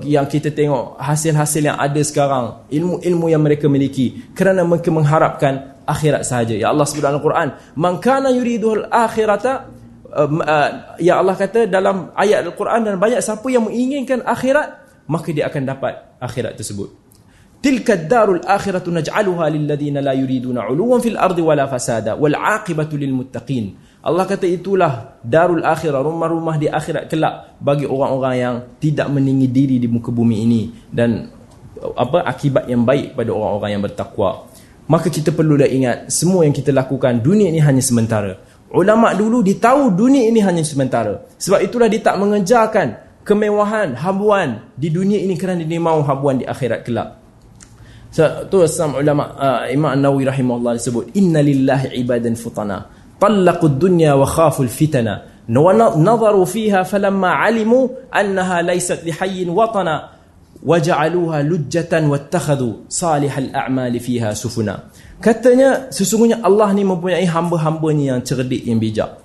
Yang kita tengok hasil-hasil yang ada sekarang ilmu-ilmu yang mereka miliki kerana mereka mengharapkan akhirat sahaja. Ya Allah sebut dalam Al-Quran man kana yuridul akhirata um, uh, ya Allah kata dalam ayat Al-Quran dan banyak siapa yang menginginkan akhirat maka dia akan dapat akhirat tersebut. Tilka darul akhiratu naj'aluha lil ladina la yuriduna 'uluwan fil ardi wala fasada wal 'aqibatu lil muttaqin Allah kata itulah darul akhirah, rumah-rumah di akhirat kelak bagi orang-orang yang tidak meninggi diri di muka bumi ini dan apa akibat yang baik pada orang-orang yang bertakwa. Maka kita perlu dah ingat semua yang kita lakukan dunia ini hanya sementara. Ulama dulu dia tahu dunia ini hanya sementara. Sebab itulah dia tak mengejarkan kemewahan, habuan di dunia ini kerana dia mahu habuan di akhirat kelak. So, tu asam ulama uh, Imam An-Nawawi rahimahullah disebut inna lillahi ibadan futana. طلقوا الدنيا وخافوا الفتنة ونظروا فيها فلما علموا أنها ليست لحي وطنا وجعلوها لجة واتخذوا صالح الأعمال فيها سفنا katanya sesungguhnya Allah ni mempunyai hamba-hambanya yang cerdik yang bijak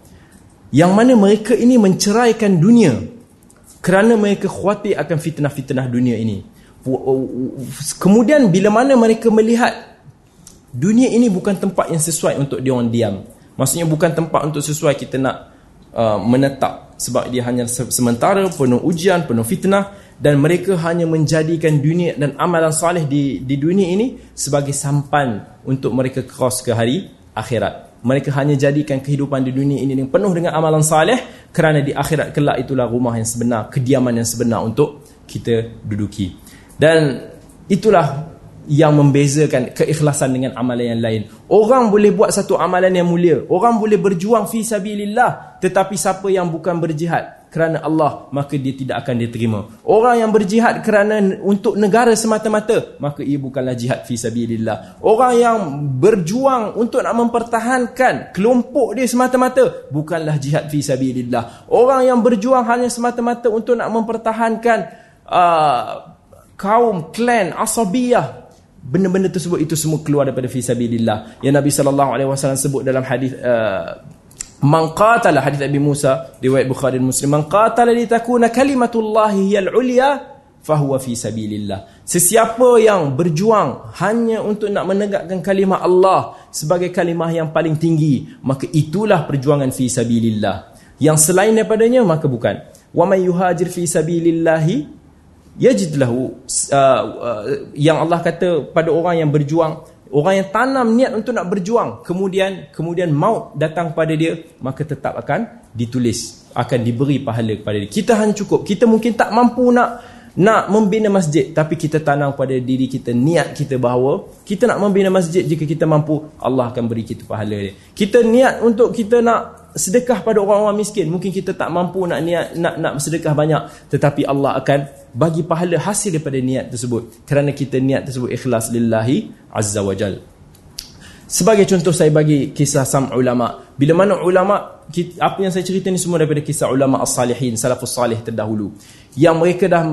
yang mana mereka ini menceraikan dunia kerana mereka khawatir akan fitnah-fitnah dunia ini kemudian bila mana mereka melihat dunia ini bukan tempat yang sesuai untuk dia orang diam Maksudnya bukan tempat untuk sesuai kita nak uh, menetap sebab dia hanya sementara penuh ujian, penuh fitnah dan mereka hanya menjadikan dunia dan amalan salih di di dunia ini sebagai sampan untuk mereka cross ke hari akhirat. Mereka hanya jadikan kehidupan di dunia ini yang penuh dengan amalan salih kerana di akhirat kelak itulah rumah yang sebenar, kediaman yang sebenar untuk kita duduki. Dan itulah yang membezakan keikhlasan dengan amalan yang lain. Orang boleh buat satu amalan yang mulia. Orang boleh berjuang fi sabilillah, tetapi siapa yang bukan berjihad kerana Allah, maka dia tidak akan diterima. Orang yang berjihad kerana untuk negara semata-mata, maka ia bukanlah jihad fi sabilillah. Orang yang berjuang untuk nak mempertahankan kelompok dia semata-mata, bukanlah jihad fi sabilillah. Orang yang berjuang hanya semata-mata untuk nak mempertahankan uh, kaum, klan, asabiyah, benda-benda tersebut itu semua keluar daripada fisabilillah yang Nabi sallallahu alaihi wasallam sebut dalam hadis uh, man qatala hadis Abi Musa riwayat Bukhari dan Muslim man qatala li takuna kalimatullah hiyal ulya fahuwa fi sabilillah. Sesiapa yang berjuang hanya untuk nak menegakkan kalimah Allah sebagai kalimah yang paling tinggi maka itulah perjuangan fi sabilillah. Yang selain daripadanya maka bukan. Wa may yuhajir fi sabilillah yajid lahu uh, uh, yang Allah kata pada orang yang berjuang orang yang tanam niat untuk nak berjuang kemudian kemudian maut datang pada dia maka tetap akan ditulis akan diberi pahala kepada dia. Kita hanya cukup. Kita mungkin tak mampu nak nak membina masjid tapi kita tanam pada diri kita niat kita bahawa kita nak membina masjid jika kita mampu Allah akan beri kita pahala dia. Kita niat untuk kita nak sedekah pada orang-orang miskin mungkin kita tak mampu nak niat nak nak sedekah banyak tetapi Allah akan bagi pahala hasil daripada niat tersebut kerana kita niat tersebut ikhlas lillahi azza wajal sebagai contoh saya bagi kisah sam ulama. Bila mana ulama apa yang saya cerita ni semua daripada kisah ulama as-salihin salafus salih terdahulu. Yang mereka dah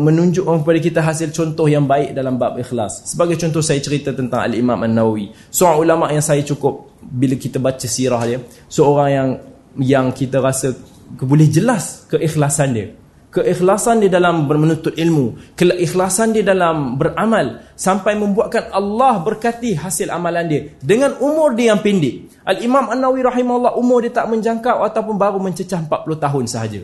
menunjuk kepada kita hasil contoh yang baik dalam bab ikhlas. Sebagai contoh saya cerita tentang al-imam an-nawawi. Seorang ulama yang saya cukup bila kita baca sirah dia seorang yang yang kita rasa boleh jelas keikhlasan dia keikhlasan dia dalam menuntut ilmu keikhlasan dia dalam beramal sampai membuatkan Allah berkati hasil amalan dia dengan umur dia yang pendek. Al-Imam An-Nawi rahimahullah umur dia tak menjangkau ataupun baru mencecah 40 tahun sahaja.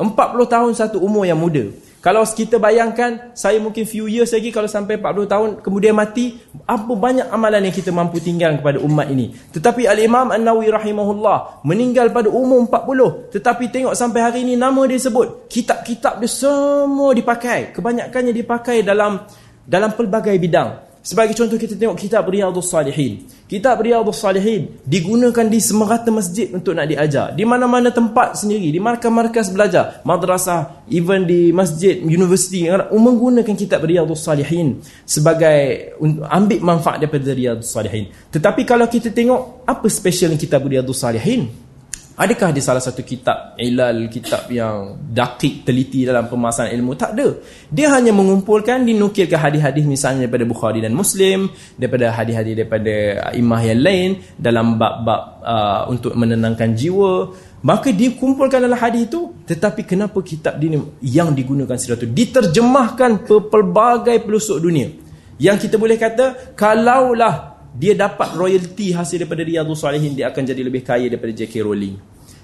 40 tahun satu umur yang muda kalau kita bayangkan saya mungkin few years lagi kalau sampai 40 tahun kemudian mati, apa banyak amalan yang kita mampu tinggal kepada umat ini. Tetapi Al-Imam An-Nawi rahimahullah meninggal pada umur 40, tetapi tengok sampai hari ini nama dia sebut, kitab-kitab dia semua dipakai. Kebanyakannya dipakai dalam dalam pelbagai bidang. Sebagai contoh kita tengok kitab Riyadhus Salihin. Kitab Riyadhus Salihin digunakan di semerata masjid untuk nak diajar. Di mana-mana tempat sendiri, di markas-markas belajar, madrasah, even di masjid, universiti menggunakan kitab Riyadhus Salihin sebagai ambil manfaat daripada Riyadhus Salihin. Tetapi kalau kita tengok apa special kitab Riyadhus Salihin? Adakah di salah satu kitab ilal kitab yang dakik teliti dalam pemasaran ilmu? Tak ada. Dia hanya mengumpulkan dinukilkan hadis-hadis misalnya daripada Bukhari dan Muslim, daripada hadis-hadis daripada imah yang lain dalam bab-bab uh, untuk menenangkan jiwa. Maka dia kumpulkan dalam hadis itu, tetapi kenapa kitab dia yang digunakan sesuatu diterjemahkan ke pelbagai pelosok dunia. Yang kita boleh kata kalaulah dia dapat royalty hasil daripada Riyadhus Salihin dia akan jadi lebih kaya daripada J.K. Rowling.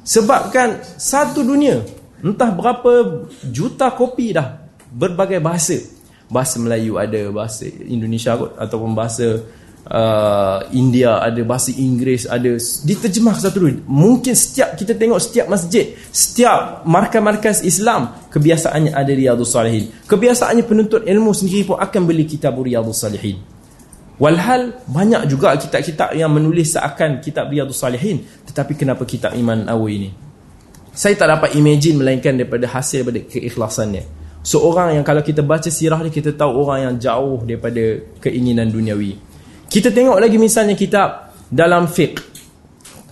Sebabkan satu dunia entah berapa juta kopi dah berbagai bahasa. Bahasa Melayu ada bahasa Indonesia kot ataupun bahasa uh, India ada bahasa Inggeris ada. Diterjemah satu dunia. Mungkin setiap kita tengok setiap masjid setiap markas-markas Islam kebiasaannya ada Riyadhus Salihin. Kebiasaannya penuntut ilmu sendiri pun akan beli kitab Riyadhus Salihin Walhal banyak juga kitab-kitab yang menulis seakan kitab Riyadhus Salihin tetapi kenapa kitab Iman Nawawi ini? Saya tak dapat imagine melainkan daripada hasil daripada keikhlasannya. Seorang yang kalau kita baca sirah ni kita tahu orang yang jauh daripada keinginan duniawi. Kita tengok lagi misalnya kitab dalam fiqh.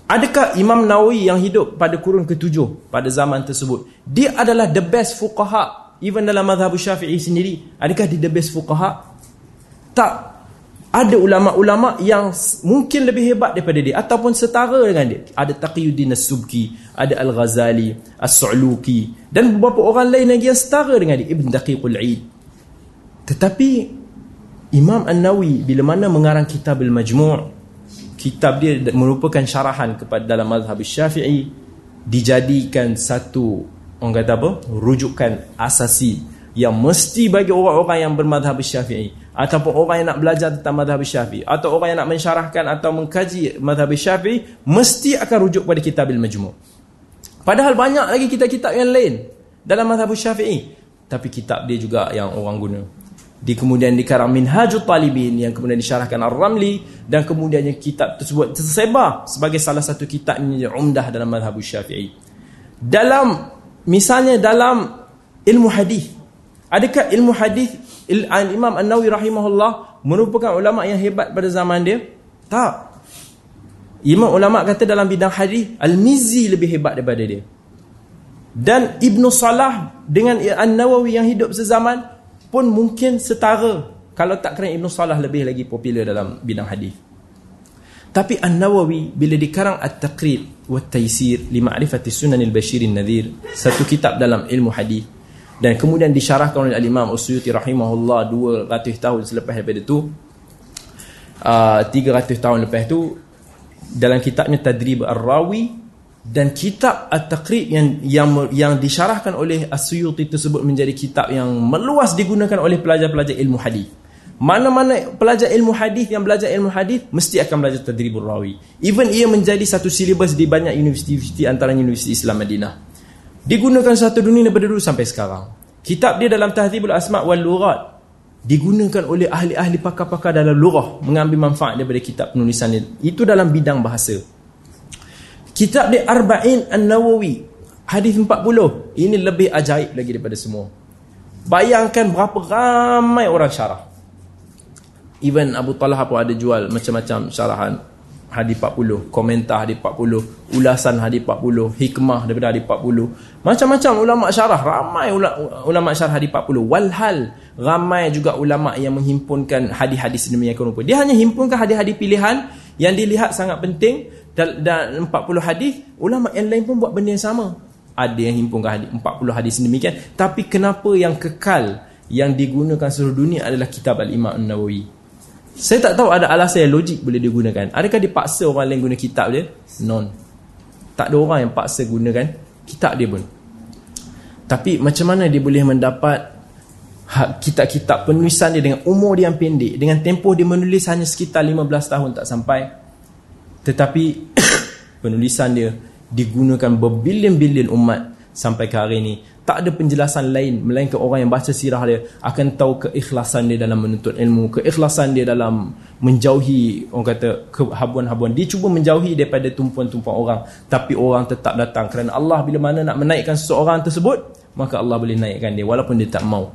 Adakah Imam Nawawi yang hidup pada kurun ketujuh pada zaman tersebut dia adalah the best fuqaha even dalam mazhab Syafi'i sendiri? Adakah dia the best fuqaha? Tak ada ulama-ulama yang mungkin lebih hebat daripada dia ataupun setara dengan dia. Ada Taqiyuddin As-Subki ada Al-Ghazali As-Su'luki dan beberapa orang lain lagi yang setara dengan dia. Ibn Daqiqul Eid. Tetapi Imam An-Nawi bila mana mengarang kitab Al-Majmu' kitab dia merupakan syarahan kepada dalam mazhab Syafi'i dijadikan satu orang kata apa rujukan asasi yang mesti bagi orang-orang yang bermadhab Syafi'i ataupun orang yang nak belajar tentang madhab syafi'i. Atau orang yang nak mensyarahkan atau mengkaji madhab syafi'i mesti akan rujuk pada kitab al-majmu' padahal banyak lagi kitab-kitab yang lain dalam madhab syafi'i. Tapi kitab dia juga yang orang guna. Di kemudian dikarang minhajul talibin yang kemudian disyarahkan ar-ramli dan kemudian kitab tersebut tersebar sebagai salah satu kitab yang umdah dalam madhab syafi'i. Dalam misalnya dalam ilmu hadis. Adakah ilmu hadis Imam An-Nawi rahimahullah merupakan ulama yang hebat pada zaman dia? Tak. Imam ulama kata dalam bidang hadis Al-Mizzi lebih hebat daripada dia. Dan Ibn Salah dengan An-Nawawi yang hidup sezaman pun mungkin setara kalau tak kerana Ibn Salah lebih lagi popular dalam bidang hadis. Tapi An-Nawawi bila dikarang At-Taqrib wa Taysir li ma'rifati Sunan al-Bashir an-Nadhir, satu kitab dalam ilmu hadis dan kemudian disyarahkan oleh Al-Imam Usyuti rahimahullah 200 tahun selepas daripada itu uh, 300 tahun lepas itu dalam kitabnya Tadrib Ar-Rawi dan kitab At-Taqrib yang yang yang disyarahkan oleh As-Suyuti tersebut menjadi kitab yang meluas digunakan oleh pelajar-pelajar ilmu hadis. Mana-mana pelajar ilmu hadis yang belajar ilmu hadis mesti akan belajar Tadribur Rawi. Even ia menjadi satu silibus di banyak universiti antaranya Universiti Islam Madinah. Digunakan satu dunia daripada dulu sampai sekarang. Kitab dia dalam Tahdzibul Asma' wal Lughat digunakan oleh ahli-ahli pakar-pakar dalam lurah mengambil manfaat daripada kitab penulisan ini. Itu dalam bidang bahasa. Kitab dia Arba'in An-Nawawi hadis 40 ini lebih ajaib lagi daripada semua. Bayangkan berapa ramai orang syarah. Even Abu Talha pun ada jual macam-macam syarahan hadis 40, komentar hadis 40, ulasan hadis 40, hikmah daripada hadis 40. Macam-macam ulama syarah, ramai ulama syarah hadis 40. Walhal ramai juga ulama yang menghimpunkan hadis-hadis sedemikian rupa. Dia hanya himpunkan hadis-hadis pilihan yang dilihat sangat penting dan, dan 40 hadis, ulama yang lain pun buat benda yang sama. ada yang himpunkan hadis 40 hadis demikian tapi kenapa yang kekal yang digunakan seluruh dunia adalah kitab al-Imam An-Nawawi saya tak tahu ada alasan yang logik boleh digunakan. Adakah dipaksa orang lain guna kitab dia? Non. Tak ada orang yang paksa gunakan kitab dia pun. Tapi macam mana dia boleh mendapat kitab-kitab penulisan dia dengan umur dia yang pendek dengan tempoh dia menulis hanya sekitar 15 tahun tak sampai? Tetapi penulisan dia digunakan berbilion-bilion umat sampai ke hari ini tak ada penjelasan lain melainkan orang yang baca sirah dia akan tahu keikhlasan dia dalam menuntut ilmu keikhlasan dia dalam menjauhi orang kata kehabuan-habuan. Dia cuba menjauhi daripada tumpuan-tumpuan orang tapi orang tetap datang. Kerana Allah bila mana nak menaikkan seseorang tersebut maka Allah boleh naikkan dia walaupun dia tak mau.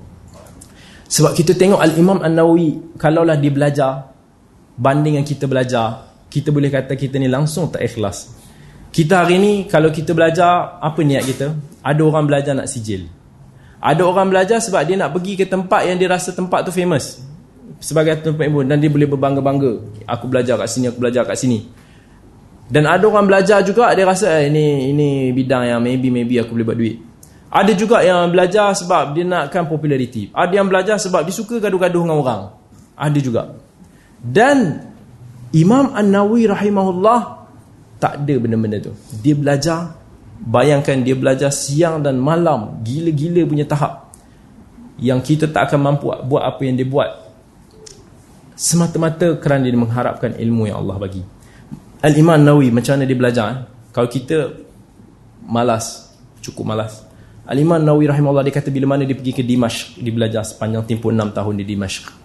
Sebab kita tengok Al-Imam An-Nawawi kalaulah dia belajar banding yang kita belajar kita boleh kata kita ni langsung tak ikhlas kita hari ni kalau kita belajar apa niat kita? Ada orang belajar nak sijil. Ada orang belajar sebab dia nak pergi ke tempat yang dia rasa tempat tu famous. Sebagai tempat ibu dan dia boleh berbangga-bangga. Aku belajar kat sini, aku belajar kat sini. Dan ada orang belajar juga dia rasa eh, ini ini bidang yang maybe maybe aku boleh buat duit. Ada juga yang belajar sebab dia nakkan populariti. Ada yang belajar sebab dia suka gaduh-gaduh dengan orang. Ada juga. Dan Imam An-Nawawi rahimahullah tak ada benda-benda tu. Dia belajar bayangkan dia belajar siang dan malam gila-gila punya tahap yang kita tak akan mampu buat apa yang dia buat. Semata-mata kerana dia mengharapkan ilmu yang Allah bagi. Al-Imam Nawawi macam mana dia belajar eh? kalau kita malas cukup malas. Al-Imam Nawawi rahimahullah dia kata bila mana dia pergi ke Dimashq dia belajar sepanjang tempoh 6 tahun di Dimashq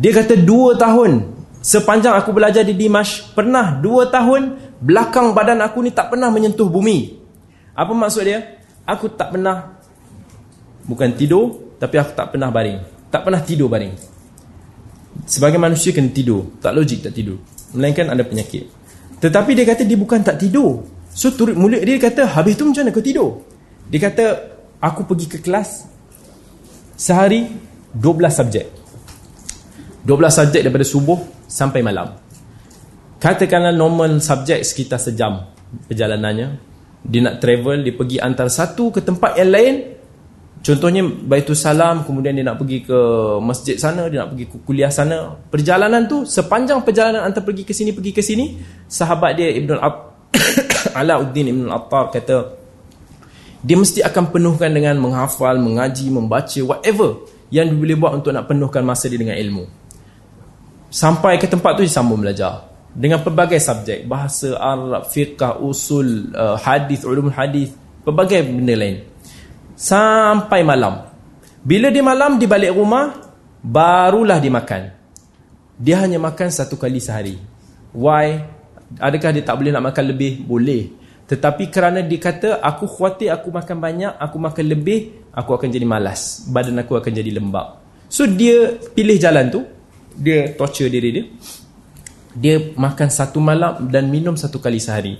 dia kata 2 tahun. Sepanjang aku belajar di Dimashq pernah 2 tahun belakang badan aku ni tak pernah menyentuh bumi. Apa maksud dia? Aku tak pernah bukan tidur, tapi aku tak pernah baring. Tak pernah tidur baring. Sebagai manusia kena tidur, tak logik tak tidur. Melainkan ada penyakit. Tetapi dia kata dia bukan tak tidur. So turut mulut dia kata, habis tu macam mana kau tidur? Dia kata, aku pergi ke kelas sehari 12 subjek. 12 subjek daripada subuh sampai malam. Katakanlah normal subjek sekitar sejam perjalanannya. Dia nak travel, dia pergi antara satu ke tempat yang lain. Contohnya Baitul Salam, kemudian dia nak pergi ke masjid sana, dia nak pergi ke kuliah sana. Perjalanan tu, sepanjang perjalanan antara pergi ke sini, pergi ke sini, sahabat dia Ibn Alauddin Ibn Attar kata, dia mesti akan penuhkan dengan menghafal, mengaji, membaca, whatever yang dia boleh buat untuk nak penuhkan masa dia dengan ilmu. Sampai ke tempat tu, dia sambung belajar dengan pelbagai subjek bahasa Arab, fiqh, usul, uh, hadis, ulumul hadis, pelbagai benda lain. Sampai malam. Bila dia malam di balik rumah, barulah dia makan. Dia hanya makan satu kali sehari. Why? Adakah dia tak boleh nak makan lebih? Boleh. Tetapi kerana dia kata, aku khawatir aku makan banyak, aku makan lebih, aku akan jadi malas. Badan aku akan jadi lembab. So dia pilih jalan tu. Dia torture diri dia dia makan satu malam dan minum satu kali sehari.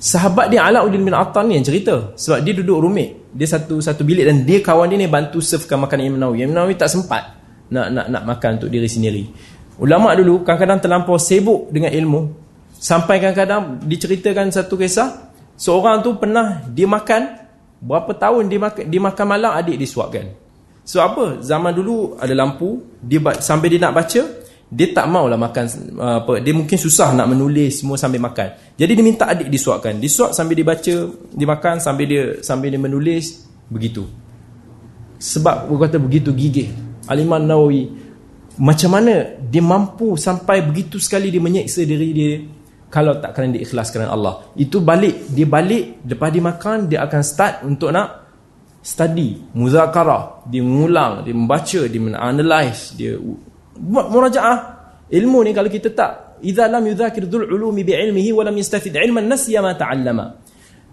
Sahabat dia Alauddin bin Attan ni yang cerita sebab dia duduk rumit. Dia satu satu bilik dan dia kawan dia ni bantu servekan makanan Imam Nawawi. Imam Nawawi tak sempat nak nak nak makan untuk diri sendiri. Ulama dulu kadang-kadang terlampau sibuk dengan ilmu sampai kadang-kadang diceritakan satu kisah seorang tu pernah dia makan berapa tahun dia makan dia makan malam adik disuapkan. So apa? Zaman dulu ada lampu, dia sambil dia nak baca, dia tak maulah makan uh, apa dia mungkin susah nak menulis semua sambil makan. Jadi dia minta adik disuapkan. Disuap sambil dia baca dia makan sambil dia sambil dia menulis begitu. Sebab kata begitu gigih. Aliman Nawawi macam mana dia mampu sampai begitu sekali dia menyeksa diri dia kalau tak kerana dia ikhlas kerana Allah. Itu balik dia balik lepas dia makan dia akan start untuk nak study muzakarah. Dia mengulang dia membaca dia menanalyze dia buat murajaah. Ilmu ni kalau kita tak idza lam yudhakir dhul ulumi bi ilmihi wa lam yastafid ilman nasiya ma ta'allama.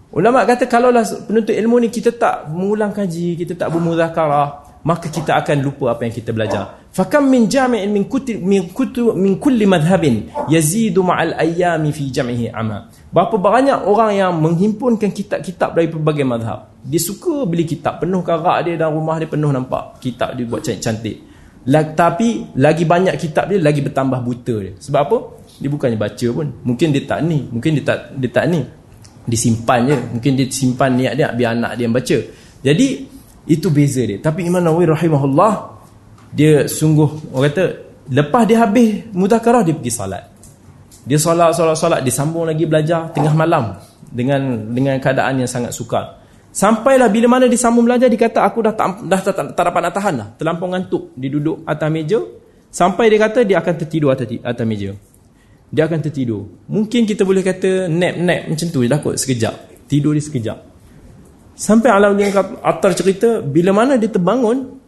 Ulama kata kalau lah penuntut ilmu ni kita tak mengulang kaji kita tak bermuzakarah maka kita akan lupa apa yang kita belajar. Fakam min jami'in min kutub min kutub min kulli madhhabin yazidu ma'al ayami fi jam'ihi ama. Berapa banyak orang yang menghimpunkan kitab-kitab dari pelbagai madhab dia suka beli kitab penuh karak dia dan rumah dia penuh nampak. Kitab dia buat cantik-cantik tapi lagi banyak kitab dia lagi bertambah buta dia. Sebab apa? Dia bukannya baca pun. Mungkin dia tak ni, mungkin dia tak dia tak ni. disimpan je mungkin dia simpan niat dia biar anak dia baca jadi itu beza dia tapi Imam Nawawi rahimahullah dia sungguh orang kata lepas dia habis mudzakarah dia pergi solat dia solat solat solat disambung lagi belajar tengah malam dengan dengan keadaan yang sangat sukar sampailah bila mana disambung belajar dia kata aku dah tak dah tak, tak, tak dapat nak tahan dah terlampau ngantuk dia duduk atas meja sampai dia kata dia akan tertidur atas atas meja dia akan tertidur. Mungkin kita boleh kata nap-nap macam tu je dah kot sekejap. Tidur dia sekejap. Sampai Alauddin Attar cerita, bila mana dia terbangun,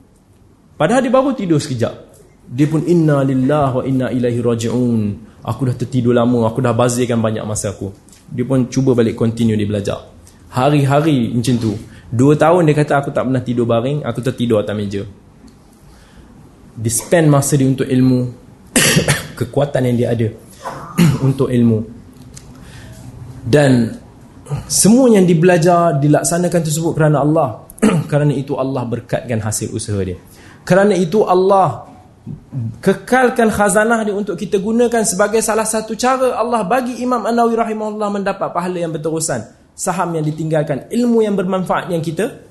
padahal dia baru tidur sekejap. Dia pun inna lillah wa inna ilaihi raji'un. Aku dah tertidur lama, aku dah bazirkan banyak masa aku. Dia pun cuba balik continue dia belajar. Hari-hari macam tu. Dua tahun dia kata aku tak pernah tidur baring, aku tertidur atas meja. Dia spend masa dia untuk ilmu, kekuatan yang dia ada. untuk ilmu dan semua yang dibelajar dilaksanakan tersebut kerana Allah kerana itu Allah berkatkan hasil usaha dia kerana itu Allah kekalkan khazanah dia untuk kita gunakan sebagai salah satu cara Allah bagi Imam An-Nawawi rahimahullah mendapat pahala yang berterusan saham yang ditinggalkan ilmu yang bermanfaat yang kita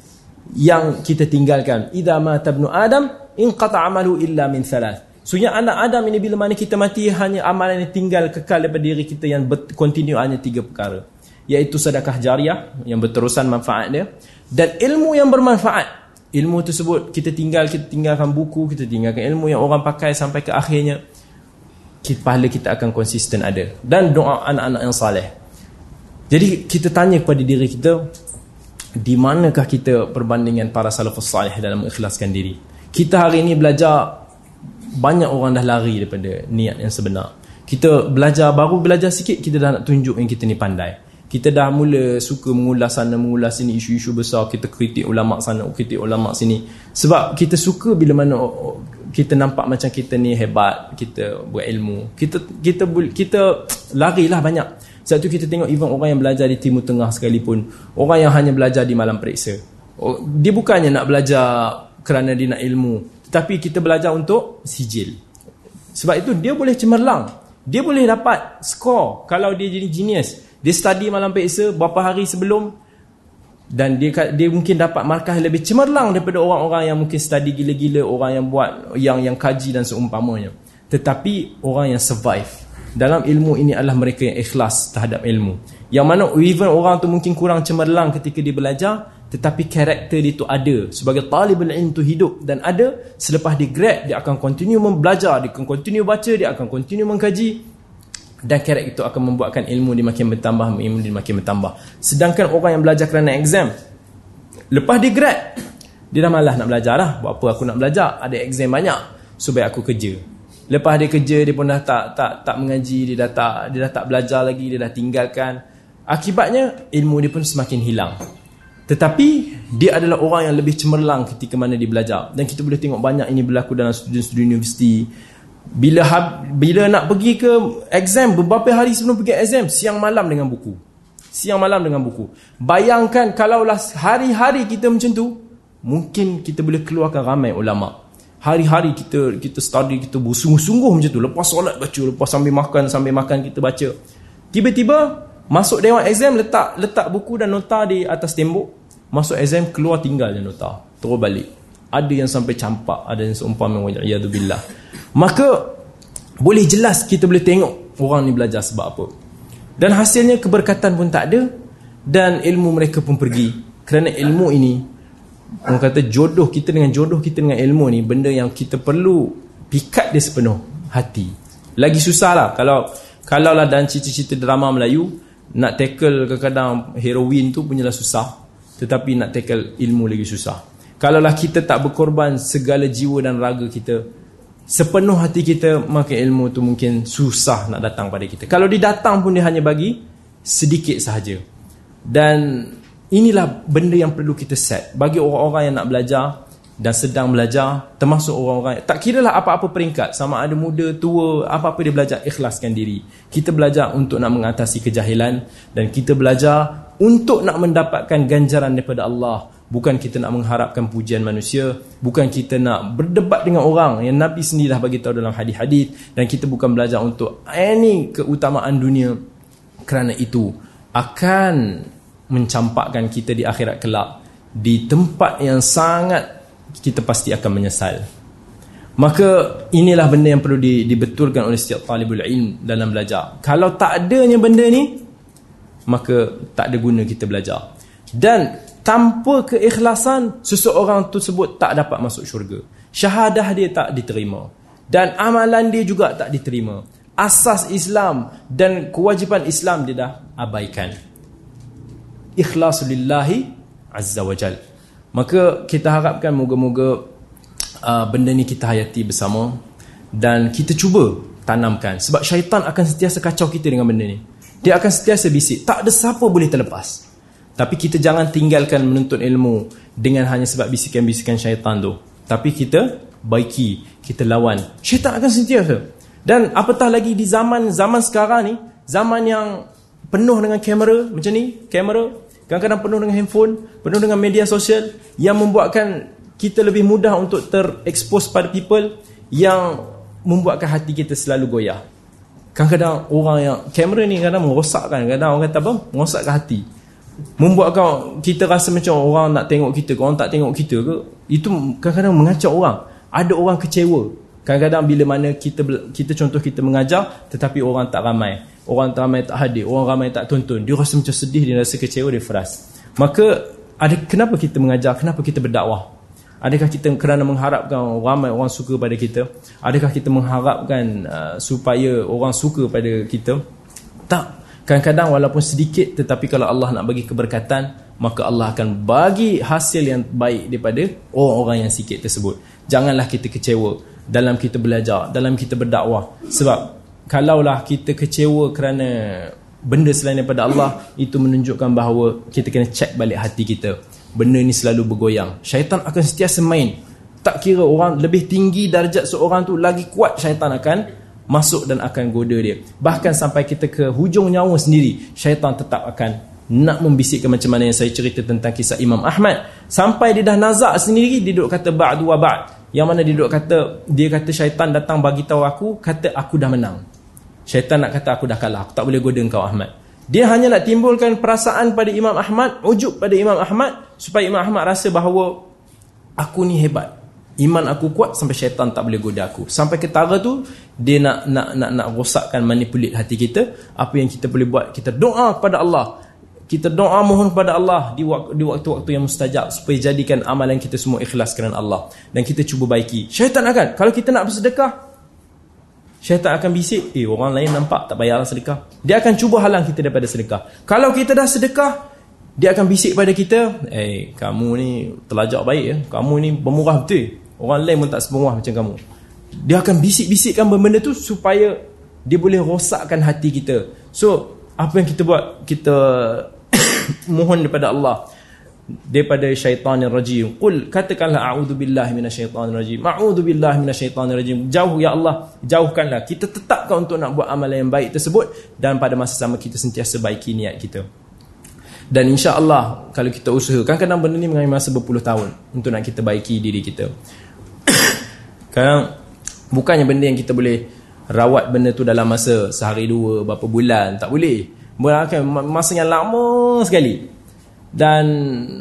yang kita tinggalkan idza ma tabnu adam in qata amalu illa min thalath Sebenarnya anak Adam ini bila mana kita mati hanya amalan yang tinggal kekal daripada diri kita yang kontinu hanya tiga perkara. Iaitu sedekah jariah yang berterusan manfaat dia dan ilmu yang bermanfaat. Ilmu tersebut kita tinggal kita tinggalkan buku, kita tinggalkan ilmu yang orang pakai sampai ke akhirnya kita, pahala kita akan konsisten ada dan doa anak-anak yang saleh. Jadi kita tanya kepada diri kita di manakah kita perbandingan para salafus salih dalam mengikhlaskan diri. Kita hari ini belajar banyak orang dah lari daripada niat yang sebenar. Kita belajar, baru belajar sikit, kita dah nak tunjuk yang kita ni pandai. Kita dah mula suka mengulas sana, mengulas sini isu-isu besar. Kita kritik ulama' sana, kritik ulama' sini. Sebab kita suka bila mana kita nampak macam kita ni hebat, kita berilmu. Kita kita kita larilah banyak. Sebab tu kita tengok even orang yang belajar di Timur Tengah sekalipun. Orang yang hanya belajar di malam periksa. Dia bukannya nak belajar kerana dia nak ilmu tapi kita belajar untuk sijil. Sebab itu dia boleh cemerlang. Dia boleh dapat skor kalau dia jadi genius. Dia study malam peksa berapa hari sebelum dan dia dia mungkin dapat markah lebih cemerlang daripada orang-orang yang mungkin study gila-gila, orang yang buat yang yang kaji dan seumpamanya. Tetapi orang yang survive dalam ilmu ini adalah mereka yang ikhlas terhadap ilmu. Yang mana even orang tu mungkin kurang cemerlang ketika dia belajar, tetapi karakter dia itu ada. Sebagai talibul ilm tu hidup dan ada selepas dia grad dia akan continue membelajar dia akan continue baca dia akan continue mengkaji dan karakter itu akan membuatkan ilmu dia makin bertambah ilmu dia makin bertambah. Sedangkan orang yang belajar kerana exam lepas dia grad dia dah malas nak belajar lah. Buat apa aku nak belajar? Ada exam banyak supaya aku kerja lepas dia kerja dia pun dah tak tak tak mengaji dia dah tak dia dah tak belajar lagi dia dah tinggalkan akibatnya ilmu dia pun semakin hilang tetapi dia adalah orang yang lebih cemerlang ketika mana dia belajar. Dan kita boleh tengok banyak ini berlaku dalam studi-studi universiti. Bila bila nak pergi ke exam, beberapa hari sebelum pergi exam, siang malam dengan buku. Siang malam dengan buku. Bayangkan kalaulah hari-hari kita macam tu, mungkin kita boleh keluarkan ramai ulama. Hari-hari kita kita study, kita bersungguh-sungguh macam tu. Lepas solat baca, lepas sambil makan, sambil makan kita baca. Tiba-tiba masuk dewan exam letak letak buku dan nota di atas tembok Masuk exam keluar tinggal je nota. Terus balik. Ada yang sampai campak, ada yang seumpama wa'iyadzubillah. Maka boleh jelas kita boleh tengok orang ni belajar sebab apa. Dan hasilnya keberkatan pun tak ada dan ilmu mereka pun pergi. Kerana ilmu ini orang kata jodoh kita dengan jodoh kita dengan ilmu ni benda yang kita perlu pikat dia sepenuh hati. Lagi susah lah kalau kalau lah dalam cerita-cerita drama Melayu nak tackle kadang-kadang heroin tu punyalah susah tetapi nak tackle ilmu lagi susah. Kalaulah kita tak berkorban segala jiwa dan raga kita, sepenuh hati kita, maka ilmu tu mungkin susah nak datang pada kita. Kalau dia datang pun dia hanya bagi sedikit sahaja. Dan inilah benda yang perlu kita set. Bagi orang-orang yang nak belajar dan sedang belajar, termasuk orang-orang, tak kira lah apa-apa peringkat, sama ada muda, tua, apa-apa dia belajar, ikhlaskan diri. Kita belajar untuk nak mengatasi kejahilan dan kita belajar untuk nak mendapatkan ganjaran daripada Allah bukan kita nak mengharapkan pujian manusia bukan kita nak berdebat dengan orang yang Nabi sendiri dah tahu dalam hadis-hadis dan kita bukan belajar untuk any keutamaan dunia kerana itu akan mencampakkan kita di akhirat kelak di tempat yang sangat kita pasti akan menyesal. Maka inilah benda yang perlu dibetulkan oleh setiap talibul ilm dalam belajar. Kalau tak adanya benda ni maka tak ada guna kita belajar. Dan tanpa keikhlasan seseorang tersebut tak dapat masuk syurga. Syahadah dia tak diterima. Dan amalan dia juga tak diterima. Asas Islam dan kewajipan Islam dia dah abaikan ikhlas lillahi azza wajal maka kita harapkan moga-moga uh, benda ni kita hayati bersama dan kita cuba tanamkan sebab syaitan akan sentiasa kacau kita dengan benda ni. Dia akan sentiasa bisik. Tak ada siapa boleh terlepas. Tapi kita jangan tinggalkan menuntut ilmu dengan hanya sebab bisikan-bisikan syaitan tu. Tapi kita baiki kita lawan. Syaitan akan sentiasa. Dan apatah lagi di zaman zaman sekarang ni zaman yang penuh dengan kamera macam ni kamera kadang-kadang penuh dengan handphone penuh dengan media sosial yang membuatkan kita lebih mudah untuk terekspos pada people yang membuatkan hati kita selalu goyah. Kadang-kadang orang yang kamera ni kadang merosakkan kadang orang kata apa? Merosakkan hati. Membuatkan kita rasa macam orang nak tengok kita orang tak tengok kita ke itu kadang-kadang mengacau orang. Ada orang kecewa kadang-kadang bila mana kita kita contoh kita mengajar tetapi orang tak ramai. Orang tak ramai tak hadir orang ramai tak tonton dia rasa macam sedih dia rasa kecewa dia frust maka ada kenapa kita mengajar? Kenapa kita berdakwah? Adakah kita kerana mengharapkan ramai orang suka pada kita? Adakah kita mengharapkan uh, supaya orang suka pada kita? Tak. Kadang-kadang walaupun sedikit tetapi kalau Allah nak bagi keberkatan maka Allah akan bagi hasil yang baik daripada orang-orang yang sikit tersebut. Janganlah kita kecewa dalam kita belajar dalam kita berdakwah. Sebab kalaulah kita kecewa kerana benda selain daripada Allah itu menunjukkan bahawa kita kena cek balik hati kita. Benda ni selalu bergoyang. Syaitan akan sentiasa main. Tak kira orang lebih tinggi darjat seorang tu lagi kuat syaitan akan masuk dan akan goda dia. Bahkan sampai kita ke hujung nyawa sendiri syaitan tetap akan nak membisikkan macam mana yang saya cerita tentang kisah Imam Ahmad. Sampai dia dah nazak sendiri dia duduk kata ba'du wa ba'd yang mana dia duduk kata dia kata syaitan datang bagi tahu aku kata aku dah menang. Syaitan nak kata aku dah kalah aku tak boleh goda kau Ahmad. Dia hanya nak timbulkan perasaan pada Imam Ahmad ujuk pada Imam Ahmad supaya Imam Ahmad rasa bahawa aku ni hebat. Iman aku kuat sampai syaitan tak boleh goda aku. Sampai ketara tu dia nak nak nak nak rosakkan manipulit hati kita. Apa yang kita boleh buat? Kita doa kepada Allah kita doa mohon kepada Allah di waktu-waktu yang mustajab supaya jadikan amalan kita semua ikhlas kerana Allah dan kita cuba baiki. Syaitan akan kalau kita nak bersedekah syaitan akan bisik, "Eh, orang lain nampak tak payahlah sedekah." Dia akan cuba halang kita daripada sedekah. Kalau kita dah sedekah, dia akan bisik pada kita, "Eh, kamu ni telajak baik ya. Kamu ni pemurah betul. Orang lain pun tak sepemurah macam kamu." Dia akan bisik-bisikkan benda tu supaya dia boleh rosakkan hati kita. So, apa yang kita buat? Kita mohon daripada Allah daripada syaitanir rajim qul katakanlah a'udzu billahi minasyaitonir rajim a'udzu billahi minasyaitonir rajim jauh ya Allah jauhkanlah. Kita tetapkan untuk nak buat amalan yang baik tersebut dan pada masa sama kita sentiasa baiki niat kita. Dan insya-Allah kalau kita usaha kadang-kadang benda ni mengambil masa berpuluh tahun untuk nak kita baiki diri kita. Kadang bukannya benda yang kita boleh rawat benda tu dalam masa sehari dua berapa bulan tak boleh berakan masa yang lama sekali. Dan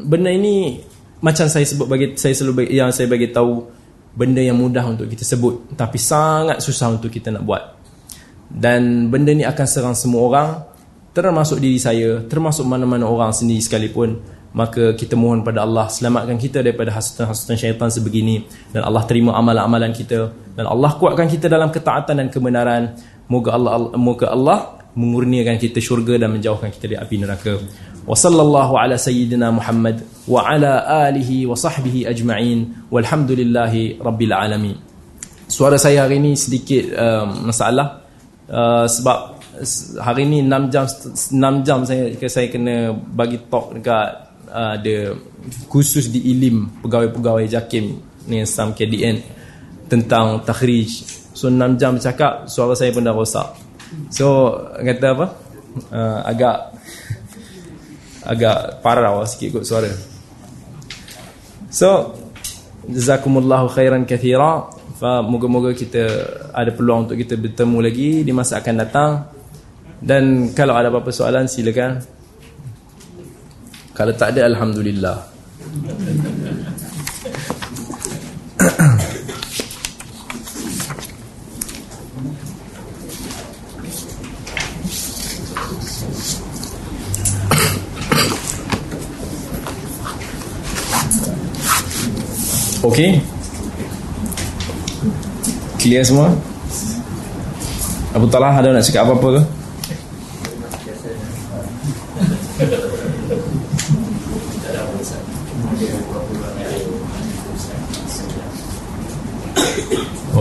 benda ini macam saya sebut bagi saya selalu bagi, yang saya bagi tahu benda yang mudah untuk kita sebut tapi sangat susah untuk kita nak buat. Dan benda ni akan serang semua orang termasuk diri saya termasuk mana-mana orang sendiri sekalipun. Maka kita mohon pada Allah selamatkan kita daripada hasutan-hasutan syaitan sebegini. Dan Allah terima amalan-amalan kita. Dan Allah kuatkan kita dalam ketaatan dan kebenaran. Moga Allah moga Allah mengurniakan kita syurga dan menjauhkan kita dari api neraka. Wa sallallahu ala sayyidina Muhammad wa ala alihi wa sahbihi ajma'in walhamdulillahi rabbil alamin. Suara saya hari ini sedikit uh, masalah uh, sebab hari ini 6 jam 6 jam saya saya kena bagi talk dekat uh, ada khusus di Ilim pegawai-pegawai JAKIM ni Sam KDN tentang takhrij. So 6 jam cakap suara saya pun dah rosak. So kata apa? Uh, agak agak parah lah sikit kot suara. So jazakumullahu khairan kathira. Moga-moga kita ada peluang untuk kita bertemu lagi di masa akan datang. Dan kalau ada apa-apa soalan silakan. Kalau tak ada alhamdulillah. Okey. Clear semua? Abu Talha ada nak cakap apa-apa ke?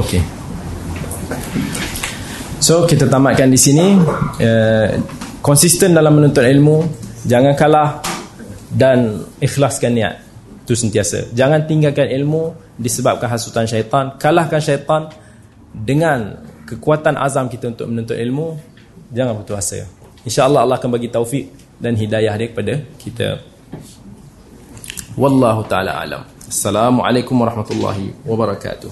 Okey. So kita tamatkan di sini uh, konsisten dalam menuntut ilmu, jangan kalah dan ikhlaskan niat. Itu sentiasa. Jangan tinggalkan ilmu disebabkan hasutan syaitan, kalahkan syaitan dengan kekuatan azam kita untuk menuntut ilmu. Jangan putus asa. Insya-Allah Allah akan bagi taufik dan hidayah dia kepada kita. Wallahu taala alam. Assalamualaikum warahmatullahi wabarakatuh.